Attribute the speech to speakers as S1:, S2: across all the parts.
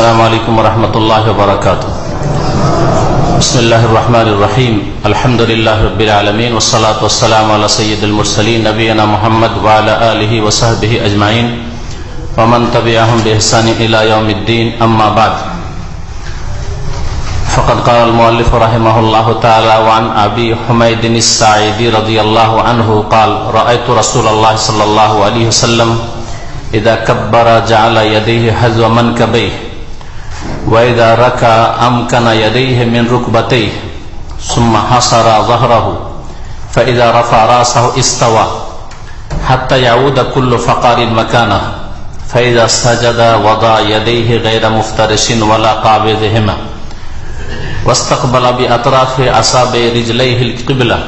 S1: السلام عليكم ورحمة الله وبركاته بسم الله الرحمن الرحيم الحمد لله رب العالمين والصلاة والسلام على سيد المرسلين نبينا محمد وعلى آله وصحبه أجمعين ومن تبعهم بإحسان إلى يوم الدين أما بعد۔ فقد قال المؤلف رحمه الله تعالى وعن أبي حميد السعيدي رضي الله عنه قال رأيت رسول الله صلى الله عليه وسلم إذا كبر جعل يديه حذو منكبيه وإذا ركع أمكن يديه من ركبتيه ثم حصر ظهره فإذا رفع رأسه استوى حتى يعود كل فقار مكانه فإذا سجد وضع يديه غير مفترش ولا قابضهما واستقبل بأطراف أصابع رجليه القبلة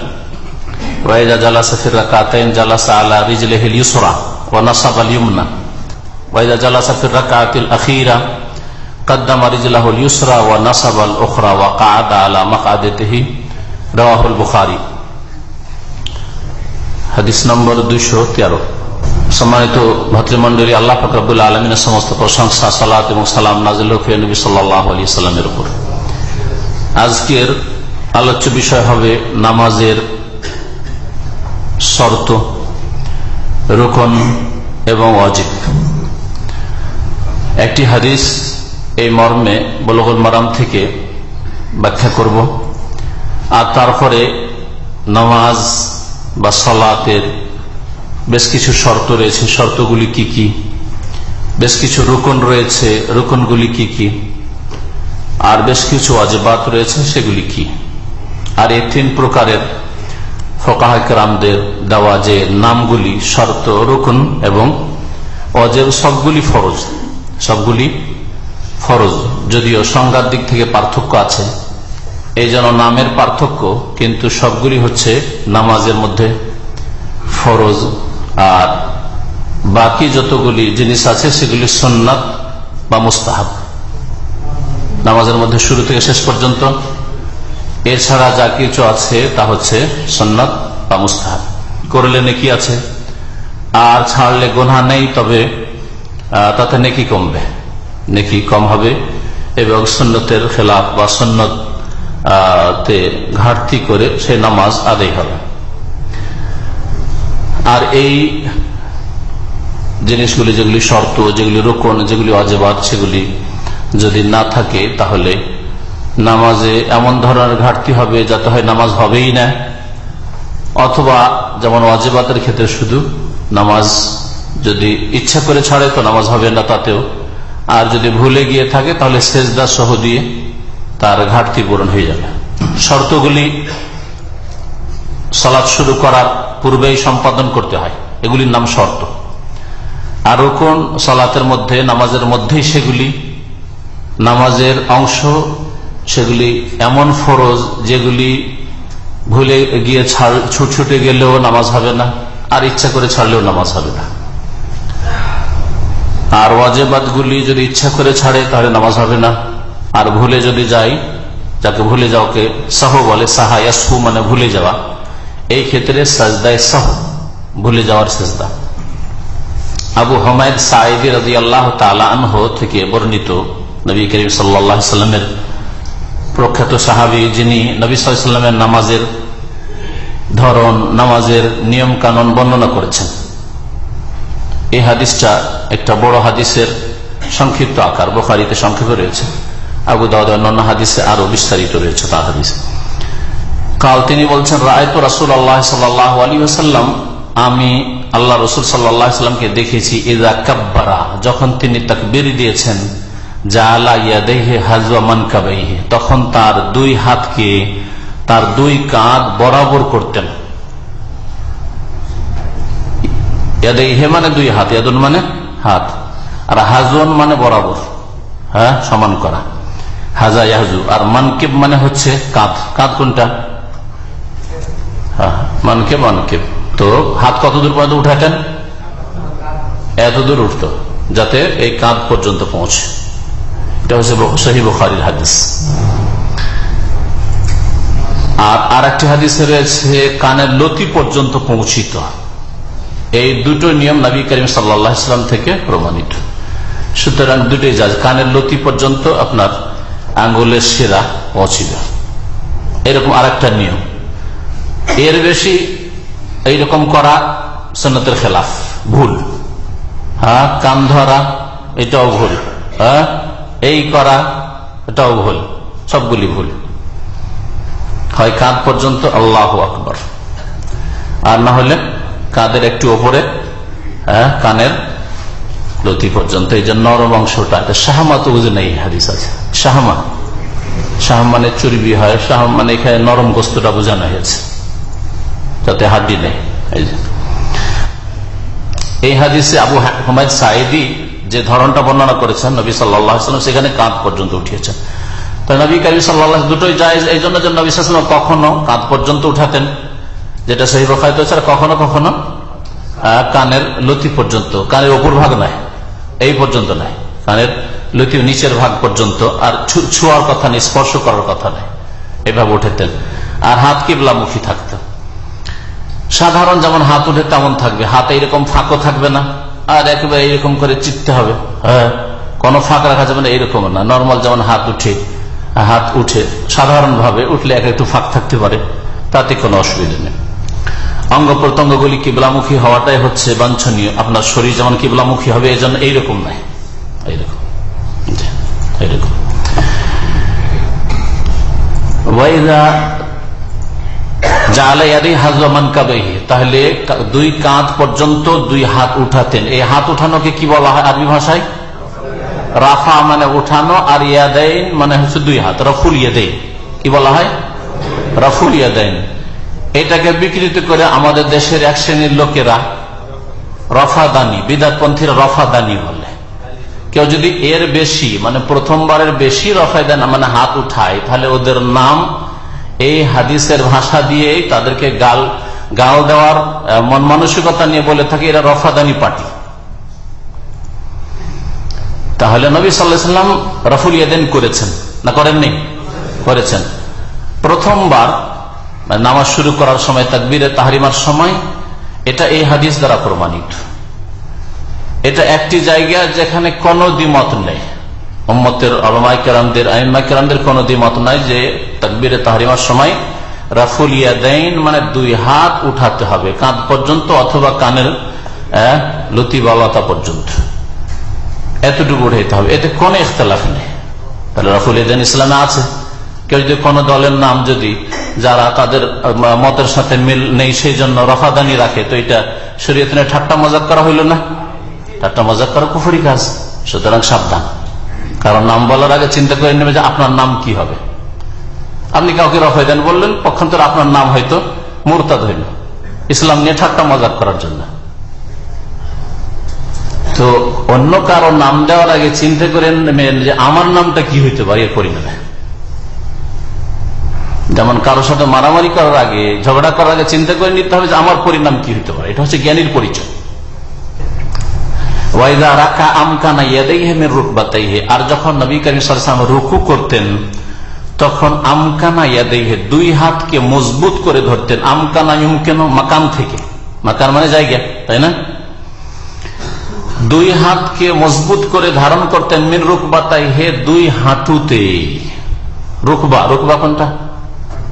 S1: وإذا جلس في الركعتين جلس على رجله اليسرى ونصب اليمنى وإذا جلس في الركعة الأخيرة قدم رجله اليسرى ونصب الأخرى وقعد على مقعدته رواه البخاري হাদিস নম্বর দুইশো তেরো সম্মানিত ভাতৃমন্ডলী আল্লাহ ফকরাবুল আলমিনের সমস্ত প্রশংসা সালাত এবং সালাম নাজিল হফিয়া নবী সাল্লাহ আলী সাল্লামের উপর আজকের আলোচ্য বিষয় হবে নামাজের শর্ত রোকন এবং অজিব একটি হাদিস এই মর্মে বলগুল মারাম থেকে ব্যাখ্যা করব। আর তারপরে নামাজ বা সলাতের বেশ কিছু শর্ত রয়েছে। শর্তগুলি কি কি? বেশ কিছু রোকন রয়েছে। রোকনগুলি কি কি? আর বেশ কিছু অজবাত রয়েছে। সেগুলি কি? আর এই তিন প্রকারের ফকাহামদের দেওয়া যে নামগুলি, শর্ত, রুকুন এবং অজেব, সবগুলি ফরজ। সবগুলি ফরজ, যদিও সংজ্ঞার দিক থেকে পার্থক্য আছে। এই যেন নামের পার্থক্য, কিন্তু সবগুলি হচ্ছে নামাজের মধ্যে ফরজ। আর বাকি যতগুলি জিনিস আছে, সেগুলি সন্ন্যাত বা মুস্তাহাব। নামাজের মধ্যে শুরু থেকে শেষ পর্যন্ত। এছাড়া যা কিছু আছে, তা হচ্ছে সন্ন্যত বা মুস্তাহাব। করলে নেকি আছে। আর ছাড়লে গোনা নেই, তবে তাতে নেকি কমবে। নেকি কম হবে এবং সন্ন্যতের খেলাফ বা সন্ন্যত তে ঘাটতি করে সে নামাজ আদায় হবে। আর এই জিনিসগুলি, যেগুলি শর্ত, যেগুলি রোকন, যেগুলি অজেবাদ সেগুলি যদি না থাকে তাহলে নামাজে এমন ধরনের ঘাটতি হবে যাতে হয় নামাজ হবেই না। অথবা যেমন অজেবাতের ক্ষেত্রে শুধু নামাজ যদি ইচ্ছা করে ছাড়ে তো নামাজ হবে না তাতেও। আর যদি ভুলে গিয়ে থাকে, তাহলে সেজদা সহ দিয়ে তার ঘাটতি পূরণ হয়ে যাবে। শর্তগুলি সলাৎ শুরু করার পূর্বেই সম্পাদন করতে হয়। এগুলির নাম শর্ত। আর কোন সলাতের মধ্যে, নামাজের মধ্যেই সেগুলি, নামাজের অংশ সেগুলি এমন ফরজ যেগুলি ভুলে গিয়ে ছুট ছুটে গেলেও নামাজ হবে না, আর ইচ্ছা করে ছাড়লেও নামাজ হবে না। আর ওয়াজেবাদগুলি যদি ইচ্ছা করে ছাড়ে, তাহলে নামাজ হবে না। আর ভুলে যদি যাই, যাকে ভুলে যাওয়াকে সাহ বলে সাহায়াসু মানে ভুলে যাওয়া। এই ক্ষেত্রে সাজদায় সাহ, ভুলে যাওয়ার সেজদা। আবু হমায়দ সাইদি রাজি আল্লাহ তালাহ থেকে বর্ণিত নবী করিম সাল্লামের প্রখ্যাত সাহাবি যিনি নবী সাল্লামের নামাজের ধরন, নামাজের নিয়ম কানুন বর্ণনা করেছেন। এই হাদিসটা একটা বড় হাদিসের সংক্ষিপ্ত আকার। বোখারিতে সংক্ষেপে রয়েছে। আবু দাউদ অন্যান্য হাদিসে আরও বিস্তারিত রয়েছে তার হাদিসে। কাল তিনি বলছেন, রায়ত রাসুল আল্লাহ সাল্লাহ আলী আসাল্লাম আমি আল্লাহ রসুল সাল্লামকে দেখেছি ইদা কাব্বারা, যখন তিনি তাকবির দিয়েছেন তখন তার দুই হাতকে, তার দুই কাঁধ বরাবর করতেন। হে মানে দুই হাত, ইয়াদুন মানে হাত। আর হাজুন মানে বরাবর হ্যাঁ সমান করা। হাজা ইয়াহজু, আর মানকেব মানে হচ্ছে কাঁধ। কাঁধ কোনটা? হ্যাঁ মানকেব মানকেব। তো হাত কত দূর পর্যন্ত উঠাতেন? এত দূর উঠত, যাতে এই কাঁধ পর্যন্ত পৌঁছে। এটা হচ্ছে সহি বুখারির হাদিস। আর আর একটি হাদিসে রয়েছে, কানের লতি পর্যন্ত পৌঁছিত। এই দুটো নিয়ম নবী করিম সাল্লাম থেকে প্রমাণিত। সুতরাং দুটোই যাজ কানের লতি পর্যন্ত আপনার আঙ্গুলের সেরা অছিল এরকম আর নিয়ম। এর বেশি এইরকম করা সন্ন্যতের খেলাফ ভুল। হ্যাঁ কান ধরা, এটাও ভুল। হ্যাঁ এই করা, এটাও ভুল। সবগুলি ভুল। হয় কাঁধ পর্যন্ত আল্লাহ আকবর। আর না হলে কাঁধের একটু ওপরে? হ্যাঁ কানের? লতি পর্যন্ত, এই যে নরম অংশটা শাহমা তো বুঝে নেই, হাদিস আছে। শাহমা। শাহ মানে চর্বি হয় শাহ মানে এখানে নরম গোস্তটা বোঝানো হয়েছে। যাতে হাড্ডি নেই, এই হাদিসে আবু হুমায়দ সাইদি যে ধরনটা বর্ণনা করেছেন, নবী সাল্লাম সেখানে কাঁধ পর্যন্ত উঠিয়েছেন। তো নবী কবি সাল্লাহ দুটোই যায় এই জন্য যে নবী সাল্লাম কখনো কাঁধ পর্যন্ত উঠাতেন। যেটা সেই রফায়ত ছাড়া কখনো কখনো কানের লতি পর্যন্ত, কানের ওপর ভাগ নাই এই পর্যন্ত নাই কানের লতি নিচের ভাগ পর্যন্ত, আর ছোঁয়ার কথা নেই স্পর্শ করার কথা নেই এভাবে উঠেতেন, আর হাত কিবলামুখী থাকতেন সাধারণ যেমন হাত উঠে তেমন থাকবে, হাত এইরকম ফাঁকও থাকবে না, আর একেবারে এইরকম করে চিপতে হবে হ্যাঁ কোনো ফাঁক রাখা যাবে না এইরকম না, নর্মাল যেমন হাত উঠে হাত উঠে সাধারণ ভাবে উঠলে এক একটু ফাঁক থাকতে পারে, তাতে কোনো অসুবিধা নেই। অঙ্গ প্রত্যঙ্গগুলি কিবলামুখী হওয়াটাই হচ্ছে বাঞ্ছনীয়। আপনার শরীর যেমন কিবলামুখী হবে এই জন্য এইরকম নাই এইরকম। এইরকম। তাহলে দুই কাঁধ পর্যন্ত দুই হাত উঠাতেন। এই হাত উঠানোকে কি বলা হয় আরবি ভাষায়? রাফা মানে উঠানো আর ইয়াদাইন মানে হচ্ছে দুই হাত। রফুল ইয়াদাইন। কি বলা হয়? রফুল ইয়াদাইন। এটাকে বিকৃত করে আমাদের দেশের এক শ্রেণির লোকেরা রফাদানি, বিদাতপন্থীরা রফাদানি বলে। কেউ যদি এর বেশি মানে প্রথমবারের বেশি রফায়দান মানে হাত উঠায়, তাহলে ওদের নাম এই হাদিসের ভাষা দিয়েই তাদেরকে গাল গাল দেওয়ার মন মানসিকতা নিয়ে বলে থাকে, এরা রফাদানি পার্টি। তাহলে নবী সাল্লাম রফুল ইয়াদেন করেছেন, না করেননি? করেছেন। প্রথমবার নামাজ শুরু করার সময় তাকবীরে তাহারিমার সময়, এটা এই হাদিস দ্বারা প্রমাণিত। এটা একটি জায়গা যেখানে কোনো দ্বিমত নেই। মোহাম্মতের আলমাই কেরামদের আইনমা কেরামদের কোন দ্বিমত নাই যে তাকবিরে তাহারিমার সময় রাফুল ইয়াদাইন মানে দুই হাত উঠাতে হবে, কাঁধ পর্যন্ত অথবা কানের লতি বালতা পর্যন্ত। এতটুকু উঠাইতে হবে। এতে কোন ইখতলাফ নেই। তাহলে রাফুল ইয়াদাইন ইসলামে আছে। কেউ যদি কোন দলের নাম যদি যারা তাদের মতের সাথে মিল নেই, সেই জন্য রফাদানি রাখে। তো এটা শরীয়ত ঠাট্টা মজাক করা হইল না? ঠাট্টা মজাক করা কুফুরি কাজ। সুতরাং সাবধান। কারণ নাম বলার আগে চিন্তা করে নেবে যে আপনার নাম কি হবে। আপনি কাউকে রফাই দেন বললেন, পক্ষান্তর আপনার নাম হয়তো মুরতাদ হইল। ইসলাম নিয়ে ঠাট্টা মজাক করার জন্য। তো অন্য কারও নাম দেওয়ার আগে চিন্তা করে নেবেন যে আমার নামটা কি হইতে পারে পরিমাণে যেমন কারোর সাথে মারামারি করার আগে, ঝগড়া করার আগে চিন্তা করে নিতে হবে যে আমার পরিণাম কি হইতে পারে। এটা হচ্ছে জ্ঞানীর পরিচয়। আর যখন নবী করিম রুকু করতেন, তখন আমকানা ইয়াদেহে দুই হাতকে মজবুত করে ধরতেন। আমকানা কেন মাকান থেকে। মাকান মানে জায়গা, তাই না? দুই হাতকে মজবুত করে ধারণ করতেন মিন রুকবা তাই হে দুই হাঁটুতে রুকবা রুকবা কোনটা?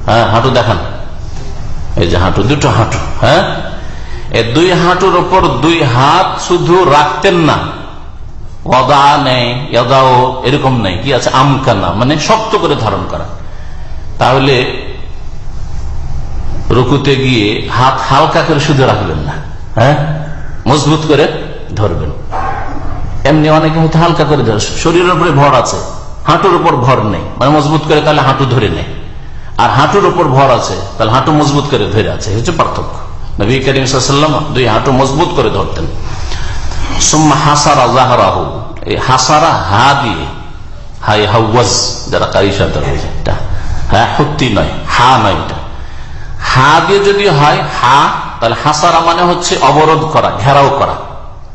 S1: হ্যাঁ হাঁটু দেখান। এই যে হাঁটু, দুটো হাঁটু হ্যাঁ? এই দুই হাঁটুর ওপর দুই হাত শুধু রাখতেন না। অদা নেই এদাও এরকম নেই। কি আছে? আমকানা মানে শক্ত করে ধারণ করা। তাহলে রুকুতে গিয়ে হাত হালকা করে শুধু রাখবেন না হ্যাঁ? মজবুত করে ধরবেন। এমনি অনেকে হয়তো হালকা করে ধরে, শরীরের উপরে ভর আছে, হাঁটুর উপর ভর নেই মানে মজবুত করে তাহলে হাঁটু ধরে নেই আর হাঁটুর উপর ভর আছে, তাহলে হাঁটু মজবুত করে ধরে আছে হচ্ছে পার্থক্য। নবী করিম সাল্লাম দুই হাঁটু মজবুত করে ধরতেন। হাসারা হাসারা হা দিয়ে হ্যাঁ সত্যি নয়, হা নয় এটা। দিয়ে যদি হয়, হা, তাহলে হাসারা মানে হচ্ছে অবরোধ করা, ঘেরাও করা।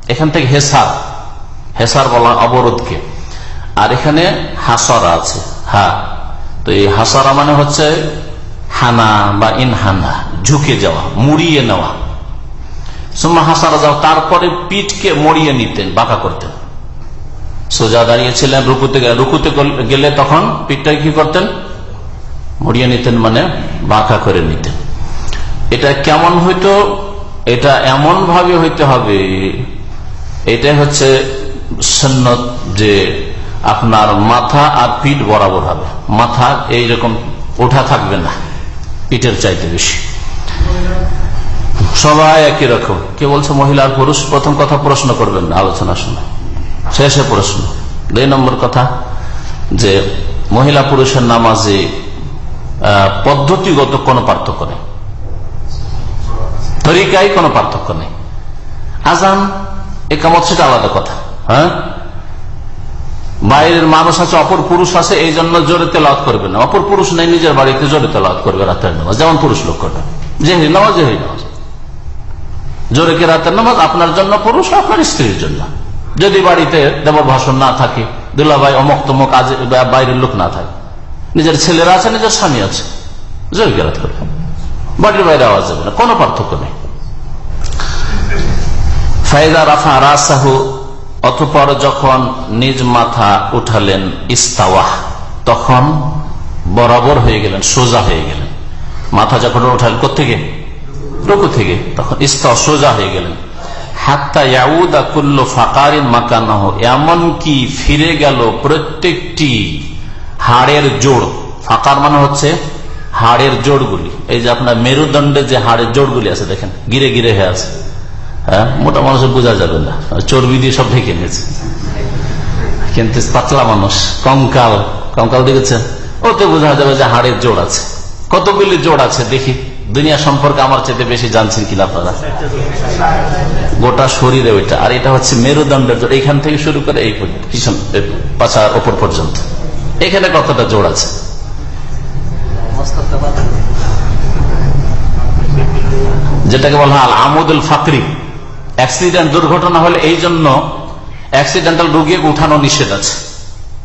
S1: এখান থেকে হেসার হেসার বলা অবরোধকে। আর এখানে হাসারা আছে, হা। তো এই হাসারা মানে হচ্ছে হানা বা ইনহানা, ঝুঁকে যাওয়া, মুড়িয়ে নেওয়া। সুম্মা হাসারা যাওয়া তারপরে পিঠকে মরিয়ে নিতেন, বাঁকা করতেন। সোজা দাঁড়িয়েছিলেন, রুকুতে গেলে রুকুতে গেলে তখন পিঠটাকে কি করতেন? মরিয়ে নিতেন মানে বাঁকা করে নিতেন। এটা কেমন হইতো? এটা এমন ভাবে হইতে হবে এটা হচ্ছে সন্ন্যত যে আপনার মাথা আর পিঠ বরাবর হবে। মাথা এইরকম ওঠা থাকবে না, পিঠের চাইতে বেশি। সবাই একই রকম। কে বলছে মহিলার পুরুষ, প্রথম কথা প্রশ্ন করবেন না, আলোচনা শুনে। শেষে প্রশ্ন। দুই নম্বর কথা যে মহিলা পুরুষের নামাজে পদ্ধতিগত কোনো পার্থক্য নেই। তরিকায় কোনো পার্থক্য নেই। আজান, একামত, সেটা আলাদা কথা। হ্যাঁ? বাইরের মানুষ আছে, অপর পুরুষ আছে, এই জন্য জোরে তেলাওয়াত করবে না। অপর পুরুষ নেই, নিজের বাড়িতে জোরে তেলাওয়াত করবে রাতের নামাজ। যেমন পুরুষ লোক করবে জেহরি নামাজ জেহরি নামাজ। জোরে কে রাতের নামাজ? আপনার জন্য পুরুষ, আপনার স্ত্রীর জন্য। যদি বাড়িতে দেবর ভাষণ না থাকে, দুলাভাই অমক তমক আজ বাইরের লোক না থাকে। নিজের ছেলেরা আছে, নিজের স্বামী আছে। জোরে কে রাত করবে। বাড়ির বাইরে আওয়াজ যাবে না, কোনো পার্থক্য নেই। রাফা রাসাহু অতপর যখন নিজ মাথা উঠালেন, ইস্তাওয়াহ, তখন বরাবর হয়ে গেলেন, সোজা হয়ে গেলেন। মাথা যখন উঠালেন কোথেকে রুকু থেকে। তখন ইস্তা সোজা হয়ে গেলেন। এমন কি ফিরে গেল প্রত্যেকটি হাড়ের জোড়। ফাঁকার মানে হচ্ছে হাড়ের জোড়গুলি। এই যে আপনার মেরুদণ্ডে যে হাড়ের জোড়গুলি আছে, দেখেন, গিরে গিরে হয়ে আছে। হ্যাঁ? মোটা মানুষের বোঝা যাবে না। চর্বি দিয়ে সব ঢেকে নিয়েছে কিন্তু পাতলা মানুষ, কঙ্কাল। কঙ্কাল দেখেছেন? ওতে বোঝা যাবে যে হাড়ের জোড় আছে। কতগুলি জোড় আছে দেখি। দুনিয়া সম্পর্কে আমার চেয়ে বেশি জানছেন কিনা আপনারা? গোটা শরীরে ওইটা। আর এটা হচ্ছে মেরুদণ্ডের জোড়। এইখান থেকে শুরু করে এই পিছন পাছার ওপর পর্যন্ত। এখানে কতটা জোড় আছে? যেটাকে বলা হয় আমুদুল ফাকরি। অ্যাক্সিডেন্ট দুর্ঘটনা হলে এই জন্য অ্যাক্সিডেন্টাল রুগীকে উঠানো নিষেধ আছে।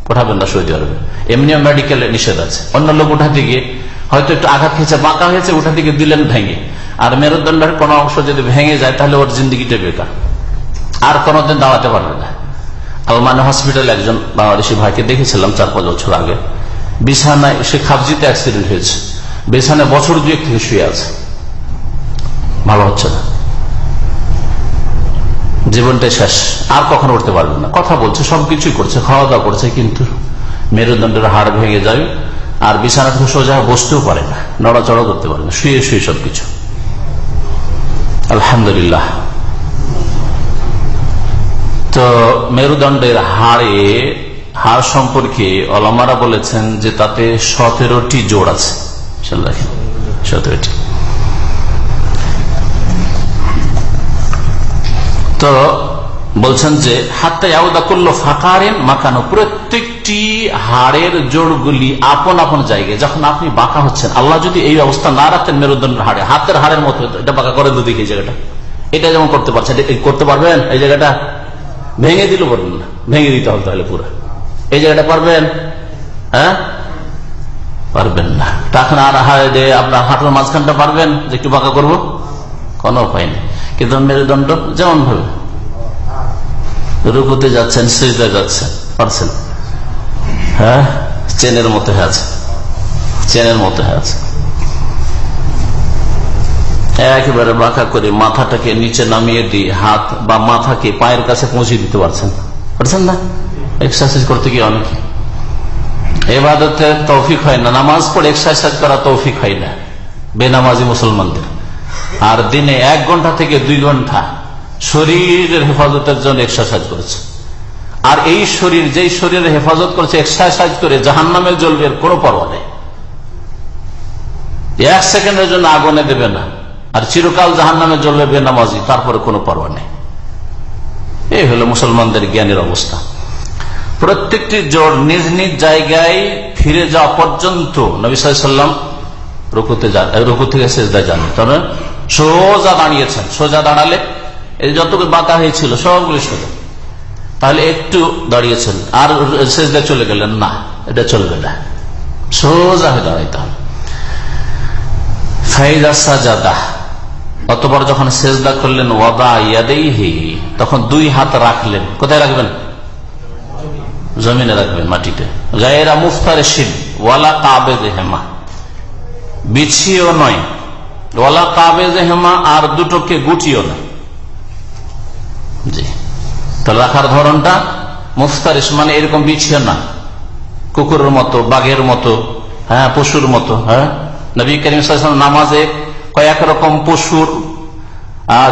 S1: উঠাবেন না সৌদি আরবে। এমনিও মেডিকেলে নিষেধ আছে। অন্য লোক উঠাতে গিয়ে হয়তো একটু আঘাত খেয়েছে, বাঁকা হয়েছে, উঠাতে গিয়ে দিলেন ভেঙে। আর মেরুদণ্ডের কোনো অংশ যদি ভেঙে যায়, তাহলে ওর জিন্দিগিটা বেকার। আর কোনোদিন দাঁড়াতে পারবে না। আলমানে হসপিটালে একজন বাংলাদেশি ভাইকে দেখেছিলাম চার, পাঁচ বছর আগে। বিছানায় সে খাবজিতে অ্যাক্সিডেন্ট হয়েছে। বিছানায় বছর দুয়েক থেকে শুয়ে আছে। ভালো হচ্ছে না। জীবনটাই শেষ। আর কখনো উঠতে পারবে না। কথা বলছে, সবকিছুই করছে খাওয়া দাওয়া করছে, কিন্তু মেরুদণ্ডের হাড় ভেঙে যাবে আর বিছানা থেকে সোজা বসতেও পারে না নড়াচড়া করতে পারে না, শুয়ে শুয়ে সবকিছু। আলহামদুলিল্লাহ। তো মেরুদণ্ডের হাড়ে, হাড় সম্পর্কে অলমারা বলেছেন যে তাতে সতেরোটি জোড় আছে। সতেরোটি। তো বলছেন যে, হাত্তা ইয়াউদা করল ফাঁকারেন মাকানো। প্রত্যেকটি হাড়ের জোড়গুলি আপন আপন জায়গায়, যখন আপনি বাঁকা হচ্ছেন, আল্লাহ যদি এই অবস্থা না রাখতেন মেরুদণ্ডের হাড়ে, হাতের হাড়ের মতো, এটা বাঁকা করে দুদিকে জায়গাটা। এটা যেমন করতে পারছেন করতে পারবেন? এই জায়গাটা ভেঙে দিল বলবেন না, ভেঙে দিতে হবে তাহলে পুরো। এই জায়গাটা পারবেন? হ্যাঁ? পারবেন না। তখন আর আপনার হাঁটুর মাঝখানটা পারবেন? যে একটু বাঁকা করব? কোনো উপায় নেই। কিন্তু মেরুদণ্ড? যেমন ভাবে। রুকুতে যাচ্ছেন সেজদা যাচ্ছেন, পারছেন? হ্যাঁ? চেনের মতো হয়ে আছে। চেনের মতো হয়ে আছে। একেবারে বাঁকা করে মাথাটাকে নিচে নামিয়ে দিয়ে হাত বা মাথাকে পায়ের কাছে পৌঁছে দিতে পারছেন পারছেন না? এক্সারসাইজ করতে গিয়ে অনেকে। এবাদতে তৌফিক হয় না। নামাজ পড়ে এক্সারসাইজ করা তৌফিক হয় না। বেনামাজি মুসলমানদের। আর দিনে এক ঘণ্টা থেকে দুই ঘণ্টা শরীরের হেফাজতের জন্য এক্সারসাইজ করেছে। আর এই শরীর, যেই শরীরের হেফাজত করেছে এক্সারসাইজ করে জাহান নামে জ্বলবে কোনো পরোয়া নেই। এক সেকেন্ডের জন্য আগুনে দেবে না। আর চিরকাল জাহান নামে জ্বলবে বেনামাজি, তারপরে কোনো পরোয়া নেই। এই হলো মুসলমানদের জ্ঞানের অবস্থা। প্রত্যেকটি জোর নিজ নিজ জায়গায় ফিরে যাওয়া পর্যন্ত নবী সাল্লাম রুকুতে রুকু থেকে শেষদায় যান। তবে সোজা দাঁড়িয়েছেন, সোজা দাঁড়ালে এই যতগুলো বাঁকা হয়েছিল, সবগুলি সোজা। তাহলে একটু দাঁড়িয়েছেন, আর শেষদায় চলে গেলেন, না, এটা চলবে না। সোজা হয়ে দাঁড়াইতে হবে। ফাইদা সাজাদা অতবার যখন সেজদা করলেন, ওয়াদা ইয়াদেই তখন দুই হাত রাখলেন। কোথায় রাখবেন? জমিনে রাখবেন, মাটিতে। গায়েরা মুফতারে শিল ওয়ালা কাবে হেমা বিছিও নয় ওয়ালা কাবে হেমা আর দুটোকে গুটিও নয় জি। তাহলে রাখার ধরনটা মুফতারিস মানে এরকম বিছিয়ে না। কুকুরের মতো, বাঘের মতো হ্যাঁ পশুর মতো হ্যাঁ। নবী করিম নামাজে কয়েক রকম পশুর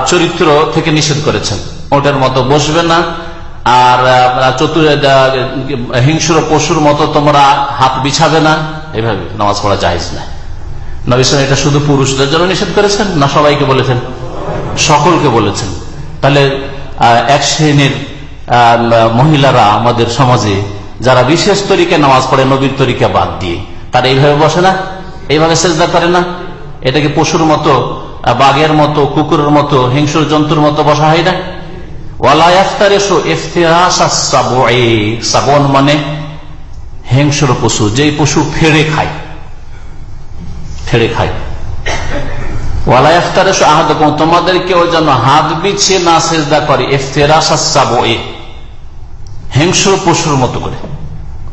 S1: চরিত্র থেকে নিষেধ করেছেন। ওটার মতো বসবে না। আর চতুর হিংস্র পশুর মতো তোমরা হাত বিছাবে না। এভাবে নামাজ পড়া যায় না। নবীন এটা শুধু পুরুষদের জন্য নিষেধ করেছেন না সবাইকে বলেছেন? সকলকে বলেছেন। তাহলে এক শ্রেণির মহিলারা আমাদের সমাজে, যারা বিশেষ তরিকে নামাজ পড়ে, নবীর তরিকা বাদ দিয়ে, তারা এইভাবে বসে না? এইভাবে চেষ্টা করে না? এটাকে পশুর মতো বাঘের মতো, কুকুরের মতো, হিংস্র জন্তুর মতো বসা হয় না? মানে হিংস্র পশু, যেই পশু ফেড়ে খায়। ফেড়ে খায়। কেউ যেন হাত বিছিয়ে না করে হিংস্র পশুর মতো করে।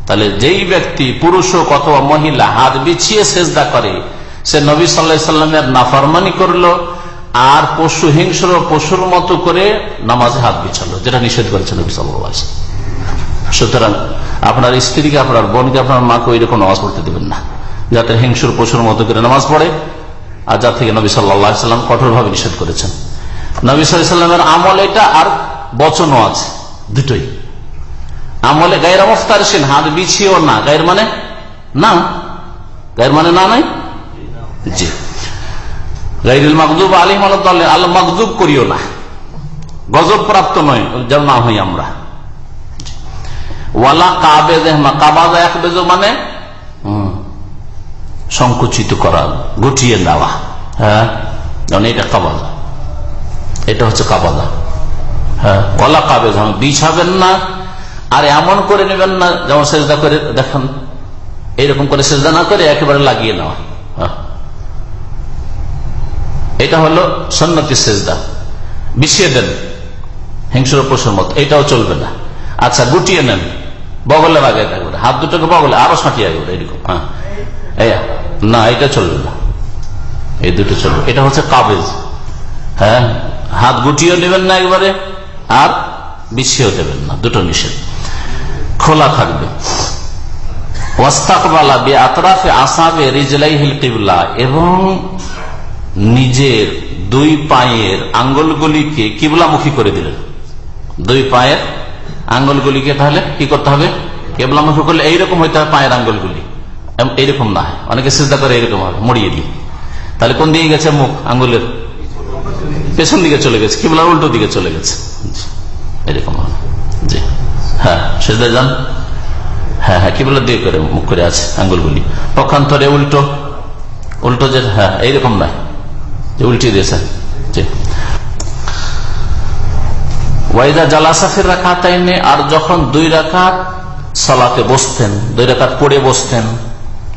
S1: তাহলে যেই ব্যক্তি, পুরুষ মহিলা, হাত বিছিয়ে করে, সে নবী সাল্লা সাল্লামের নাফরমানি করল আর পশু হিংস্র পশুর মতো করে নামাজে হাত বিছালো, যেটা নিষেধ করেছে নবী সাল্লাহ সুতরাং আপনার স্ত্রীকে, আপনার বোনকে, আপনার মাকে ওই রকম নামাজ পড়তে দেবেন না। যাতে হিংসুর পশুর মতো করে নামাজ পড়ে, আর যা থেকে নবী সাল্লাহ সাল্লাম কঠোরভাবে নিষেধ করেছেন। নবী সাল্লামের আমল এটা আর বচনও আছে, দুটোই। আমলে গায়ের অবস্থার সেন, হাত বিছিয়েও না। গায়ের মানে না? গায়ের মানে না নাই? জি। গাইরুল মাকদুব আলিম আল্লাহ মাকদুব করিও না। গজব প্রাপ্ত নয়, যেন না হই আমরা। ওয়ালা কাবে কাবাজা এক বেজো মানে সংকুচিত করা, গুটিয়ে নেওয়া। হ্যাঁ? এটা কাবাজা এটা হচ্ছে কাবাজা হ্যাঁ? ওলা কাবে বিছাবেন না, আর এমন করে নেবেন না, যেমন সেজদা করে, দেখেন এইরকম করে সেজদা না করে একেবারে লাগিয়ে নেওয়া। হ্যাঁ? এটা হলো সন্ন্যতি সেজদা। বিছিয়ে দেন, হিংস্র পশুর মত। এটাও চলবে না। আচ্ছা গুটিয়ে নেন বগলে আগে থাকবে হাত দুটোকে বগলে, আরও সাঁটিয়ে এরকম। হ্যাঁ? না এটা চলবে না। এই দুটো চলবে। এটা হচ্ছে কাবেজ। হ্যাঁ হাত গুটিও নেবেন না একবারে আর বিছিয়েও দেবেন না দুটো নিষেধ। খোলা থাকবে। এবং নিজের দুই পায়ের আঙ্গুলগুলিকে কিবলামুখী করে দিলেন। দুই পায়ের আঙ্গুলগুলিকে তাহলে কি করতে হবে? কেবলামুখী করলে এইরকম হইতে হবে পায়ের আঙ্গুলগুলি। এইরকম না। অনেকে চিন্তা করে এরকম হবে মরিয়ে দিয়ে। তাহলে কোন দিকে গেছে মুখ, আঙ্গুলের? পেছন দিকে চলে গেছে, কিবলার উল্টো দিকে চলে গেছে। এরকম জি। হ্যাঁ সেজদা যান। হ্যাঁ হ্যাঁ কিবলার দিকে করে, মুখ করে আছে, আঙ্গুলগুলি। পক্ষান্তরে উল্টো। উল্টো যে হ্যাঁ এইরকম নয় যে উল্টে দিয়েছেন জি। ওয়াইদা জালাসাফের রাখাতাইনে আর যখন দুই রাখাত সলাতে বসতেন, দুই রাখাত পড়ে বসতেন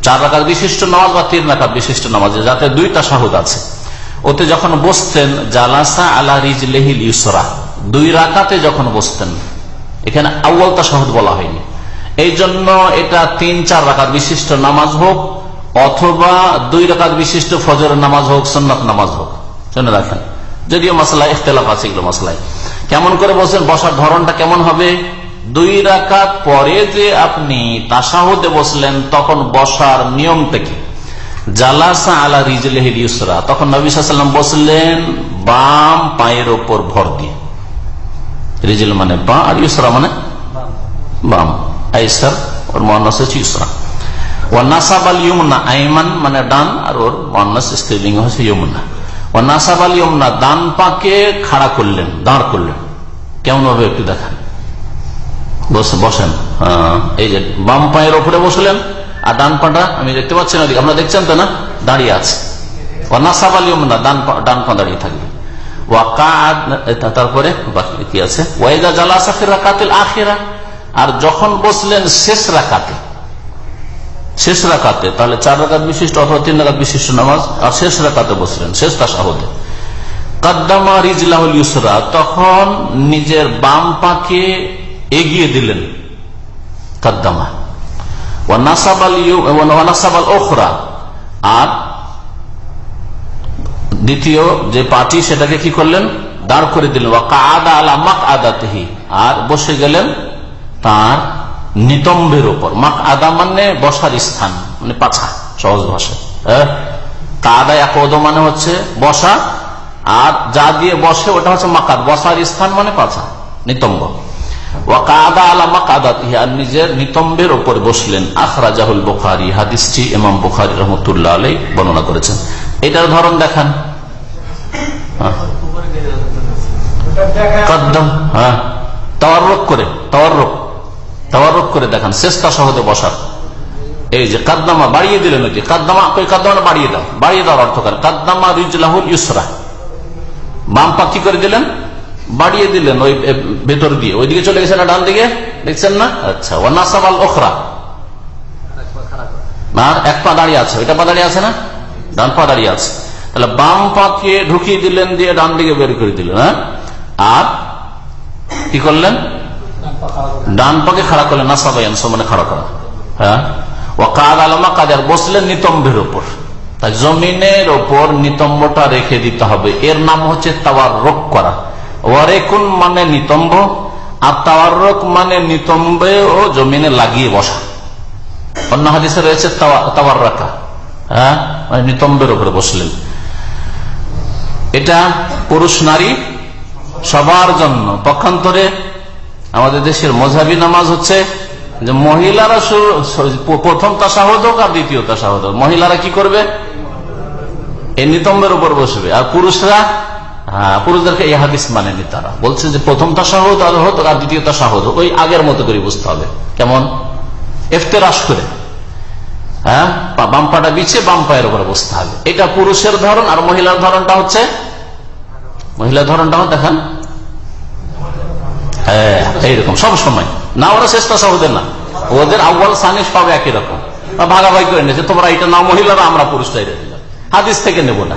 S1: চার রাখাত বিশিষ্ট নামাজ বা তিন রাখাত বিশিষ্ট নামাজে, যাতে দুইটা শাহুদ আছে। ওতে যখন বসতেন, জালাসা আলা রিজ লেহিল ইউসরা, দুই রাকাতে যখন বসতেন, এখানে আউ্বাল শাহুদ বলা হয়নি। এই জন্য এটা তিন, চার রাখাত বিশিষ্ট নামাজ হোক, অথবা দুই রাকাত বিশিষ্ট ফজর নামাজ হোক সন্ন্যত নামাজ হোক। শুনে রাখেন। যদিও মশলা ইখতলাফ আছে এগুলো মশলায় কেমন করে বসেন, বসার ধরনটা কেমন হবে? দুই রাকাত পরে যে আপনি তাসাহুদে বসলেন, তখন বসার নিয়ম থেকে জালাসা আলা রিজলেহিল ইউসরা। তখন নবী সাল্লাম বসলেন, বাম পায়ের ওপর ভর দিয়ে। রিজল মানে বা আর ইউসরা মানে বাম। আইসার ওর মহানস হচ্ছে ইউসরা। ও নাসাব আল ইউমনা, আইমান মানে ডান, আর ওর মহানস স্ত্রীলিঙ্গ হচ্ছে ইউমনা। ও নাসাব আল ইউমনা, ডান পাকে খাড়া করলেন, দাঁড় করলেন। কেমন ভাবে একটু দেখান। বসেন। এই যে বাম পায়ের ওপরে বসলেন আর ডান পাটা, আমি দেখতে পাচ্ছি না, আপনারা দেখছেন তো না? দাঁড়িয়ে আছে। আল ইউমনা, ডান পা দাঁড়িয়ে থাকবে। তারপরে আছে? রাকাতিল আখেরা, আর যখন বসলেন শেষ রাকাতে তাহলে চার বিশিষ্ট অথবা তিন বিশিষ্ট নামাজ, আর বসলেন, শেষ তাসাহদে কাদ্দামা রিজলাহুল ইউসরা, তখন নিজের বাম পাকে এগিয়ে দিলেন আর দ্বিতীয় যে পার্টি সেটাকে কি করলেন? দাঁড় করে দিলেন। আর বসে গেলেন তার নিতম্বের ওপর মাক আদা মানে বসার স্থান মানে পাছা, সহজ ভাষা হ্যাঁ কাদা এক মানে হচ্ছে বসা। আর যা দিয়ে বসে, ওটা হচ্ছে মাকাদ। বসার স্থান মানে পাছা, নিতম্ব। হ্যাঁ। করে করে দেখান, চেষ্টা সহজে বসার। এই যে কাদ্দামা, বাড়িয়ে দিলেন ওই কাদ্দামা ওই কাদ্দামা বাড়িয়ে দাও। বাড়িয়ে দেওয়ার অর্থ করেন কাদ্দামা রিজলাহুল ইউসরা। বাম পা কি করে দিলেন? বাড়িয়ে দিলেন ওই ভেতর দিয়ে। ওইদিকে চলে গেছে না ডান দিকে? দেখছেন না? আচ্ছা ও নাসাবাল ওখরা আর এক পা দাঁড়িয়ে আছে। ওইটা পা দাঁড়িয়ে আছে না? ডান পা দাঁড়িয়ে আছে। তাহলে বাম পাকে ঢুকিয়ে দিলেন দিয়ে ডান দিকে বের করে দিলেন হ্যাঁ? আর কি করলেন? ডান পাকে খাড়া করলেন, নাসাবায়ান মানে খাড়া করা। হ্যাঁ? ও কাদ আলমা কাজার বসলেন নিতম্বের ওপর জমিনের ওপর নিতম্বটা রেখে দিতে হবে। এর নাম হচ্ছে তাওয়ার রোগ করা। ওয়ারেকুন মানে নিতম্ব, আর তাওয়ার মানে নিতম্বে ও জমিনে লাগিয়ে বসা। অন্য হাদিসে রয়েছে তাওয়ার রাখা হ্যাঁ? মানে নিতম্বের উপরে বসলেন। এটা পুরুষ, নারী সবার জন্য। পক্ষান্তরে আমাদের দেশের মজাবি নামাজ হচ্ছে যে মহিলারা প্রথম তাসাহদ হোক আর দ্বিতীয় তাসাহদ মহিলারা কি করবে? এই নিতম্বের উপর বসবে। আর পুরুষরা পুরুষদেরকে এই হাদিস মানেনি তারা। বলছে যে প্রথম তাসাহদ আর হোক আর দ্বিতীয় তাসাহদ ওই আগের মতো করে বুঝতে হবে। কেমন? এফতেরাস করে। হ্যাঁ বাম পাটা বিছে, বাম পায়ের উপরে বসতে হবে। এটা পুরুষের ধরন আর মহিলার ধরনটা হচ্ছে? মহিলার ধরনটা দেখান। হ্যাঁ এইরকম, সব সময়। না, ওরা চেষ্টা সহজের না। ওদের আউ্বাল সানি সব একই রকম। ভাগাভাগি করে নিয়েছে, তোমরা এটা না মহিলারা, আমরা দিলাম হাদিস থেকে নেব না।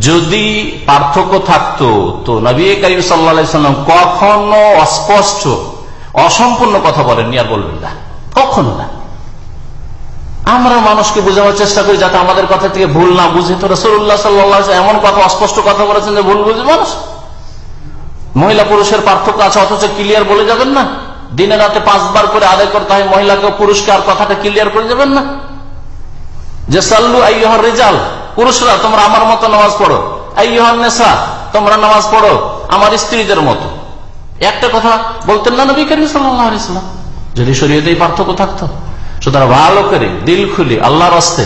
S1: যদি পার্থক্য থাকতো, তো নবী করিম সাল্লাম কখনো অস্পষ্ট, অসম্পূর্ণ কথা বলেননি আর বলবেন না। কখনো না। আমরা মানুষকে বোঝানোর চেষ্টা করি যাতে আমাদের কথা থেকে ভুল না বুঝে। তো রসুল্লাহ সাল্লাহ এমন কথা অস্পষ্ট কথা বলেছেন যে ভুল বুঝে মানুষ। মহিলা পুরুষের পার্থক্য আছে, অথচ ক্লিয়ার বলে যাবেন না। দিনে রাতে পাঁচবার করে আদায় করতে হয় মহিলাকে পুরুষকে আর কথাটা ক্লিয়ার করে যাবেন না। যে সাল্লু আইহর রেজাল পুরুষরা, তোমরা আমার মতো নামাজ পড়ো। আইহর নেশা তোমরা নামাজ পড়ো আমার স্ত্রীদের মতো। একটা কথা বলতেন না নবী করিম সাল্লাম? যদি শরীয়তে এই পার্থক্য থাকতো। সুতরাং ভালো করে দিল খুলি, আল্লাহর আস্তে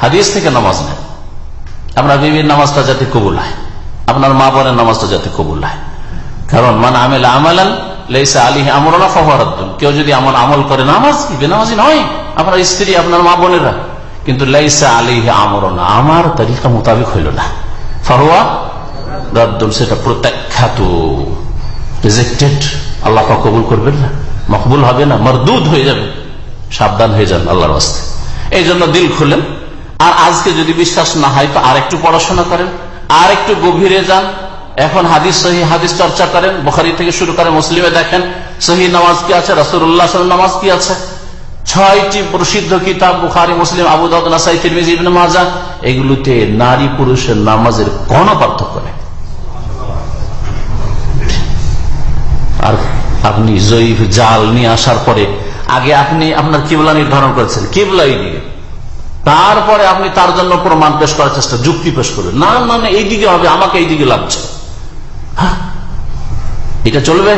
S1: হাদিস থেকে নামাজ নেন। আপনার বিবির নামাজটা যাতে কবুল হয়, আপনার মা বোনের নামাজটা যাতে কবুল হয়। কারণ মানে আমেল আমালান আলী আমরনা কেউ যদি এমন আমল করে, নামাজ কি? বেনামাজি নয়। আপনার স্ত্রী, আপনার মা বোনেরা। কিন্তু লাইসা আলী আমরনা, আমার তারিকা মোতাবেক হইল না। ফাহুয়া রদ্দুন সেটা প্রত্যাখ্যাত রিজেক্টেড আল্লাহ কবুল করবেন না। মকবুল হবে না, মরদুদ হয়ে যাবে। সাবধান হয়ে যান আল্লাহর বাস্তে এই জন্য দিল খুলেন। আর আজকে যদি বিশ্বাস না হয় আর একটু পড়াশোনা করেন। আর একটু গভীরে যান। এখন হাদিস, সহি হাদিস চর্চা করেন। বোখারি থেকে শুরু করে মুসলিমে দেখেন, সহি নামাজ কি আছে রসুল্লাহ নামাজ কি আছে? ছয়টি প্রসিদ্ধ কিতাব, বুখারি, মুসলিম, আবু মাজা এগুলোতে নারী পুরুষের নামাজের কোন পার্থক্য নেই। আর আপনি জয়ীফ জাল নিয়ে আসার পরে, আগে আপনি আপনার কিবলা নির্ধারণ করেছেন, কিবলাই দিকে তারপরে আপনি তার জন্য প্রমাণ পেশ করার চেষ্টা, যুক্তি পেশ করবেন না মানে এইদিকে হবে, আমাকে এইদিকে লাগছে। হ্যাঁ? এটা চলবে?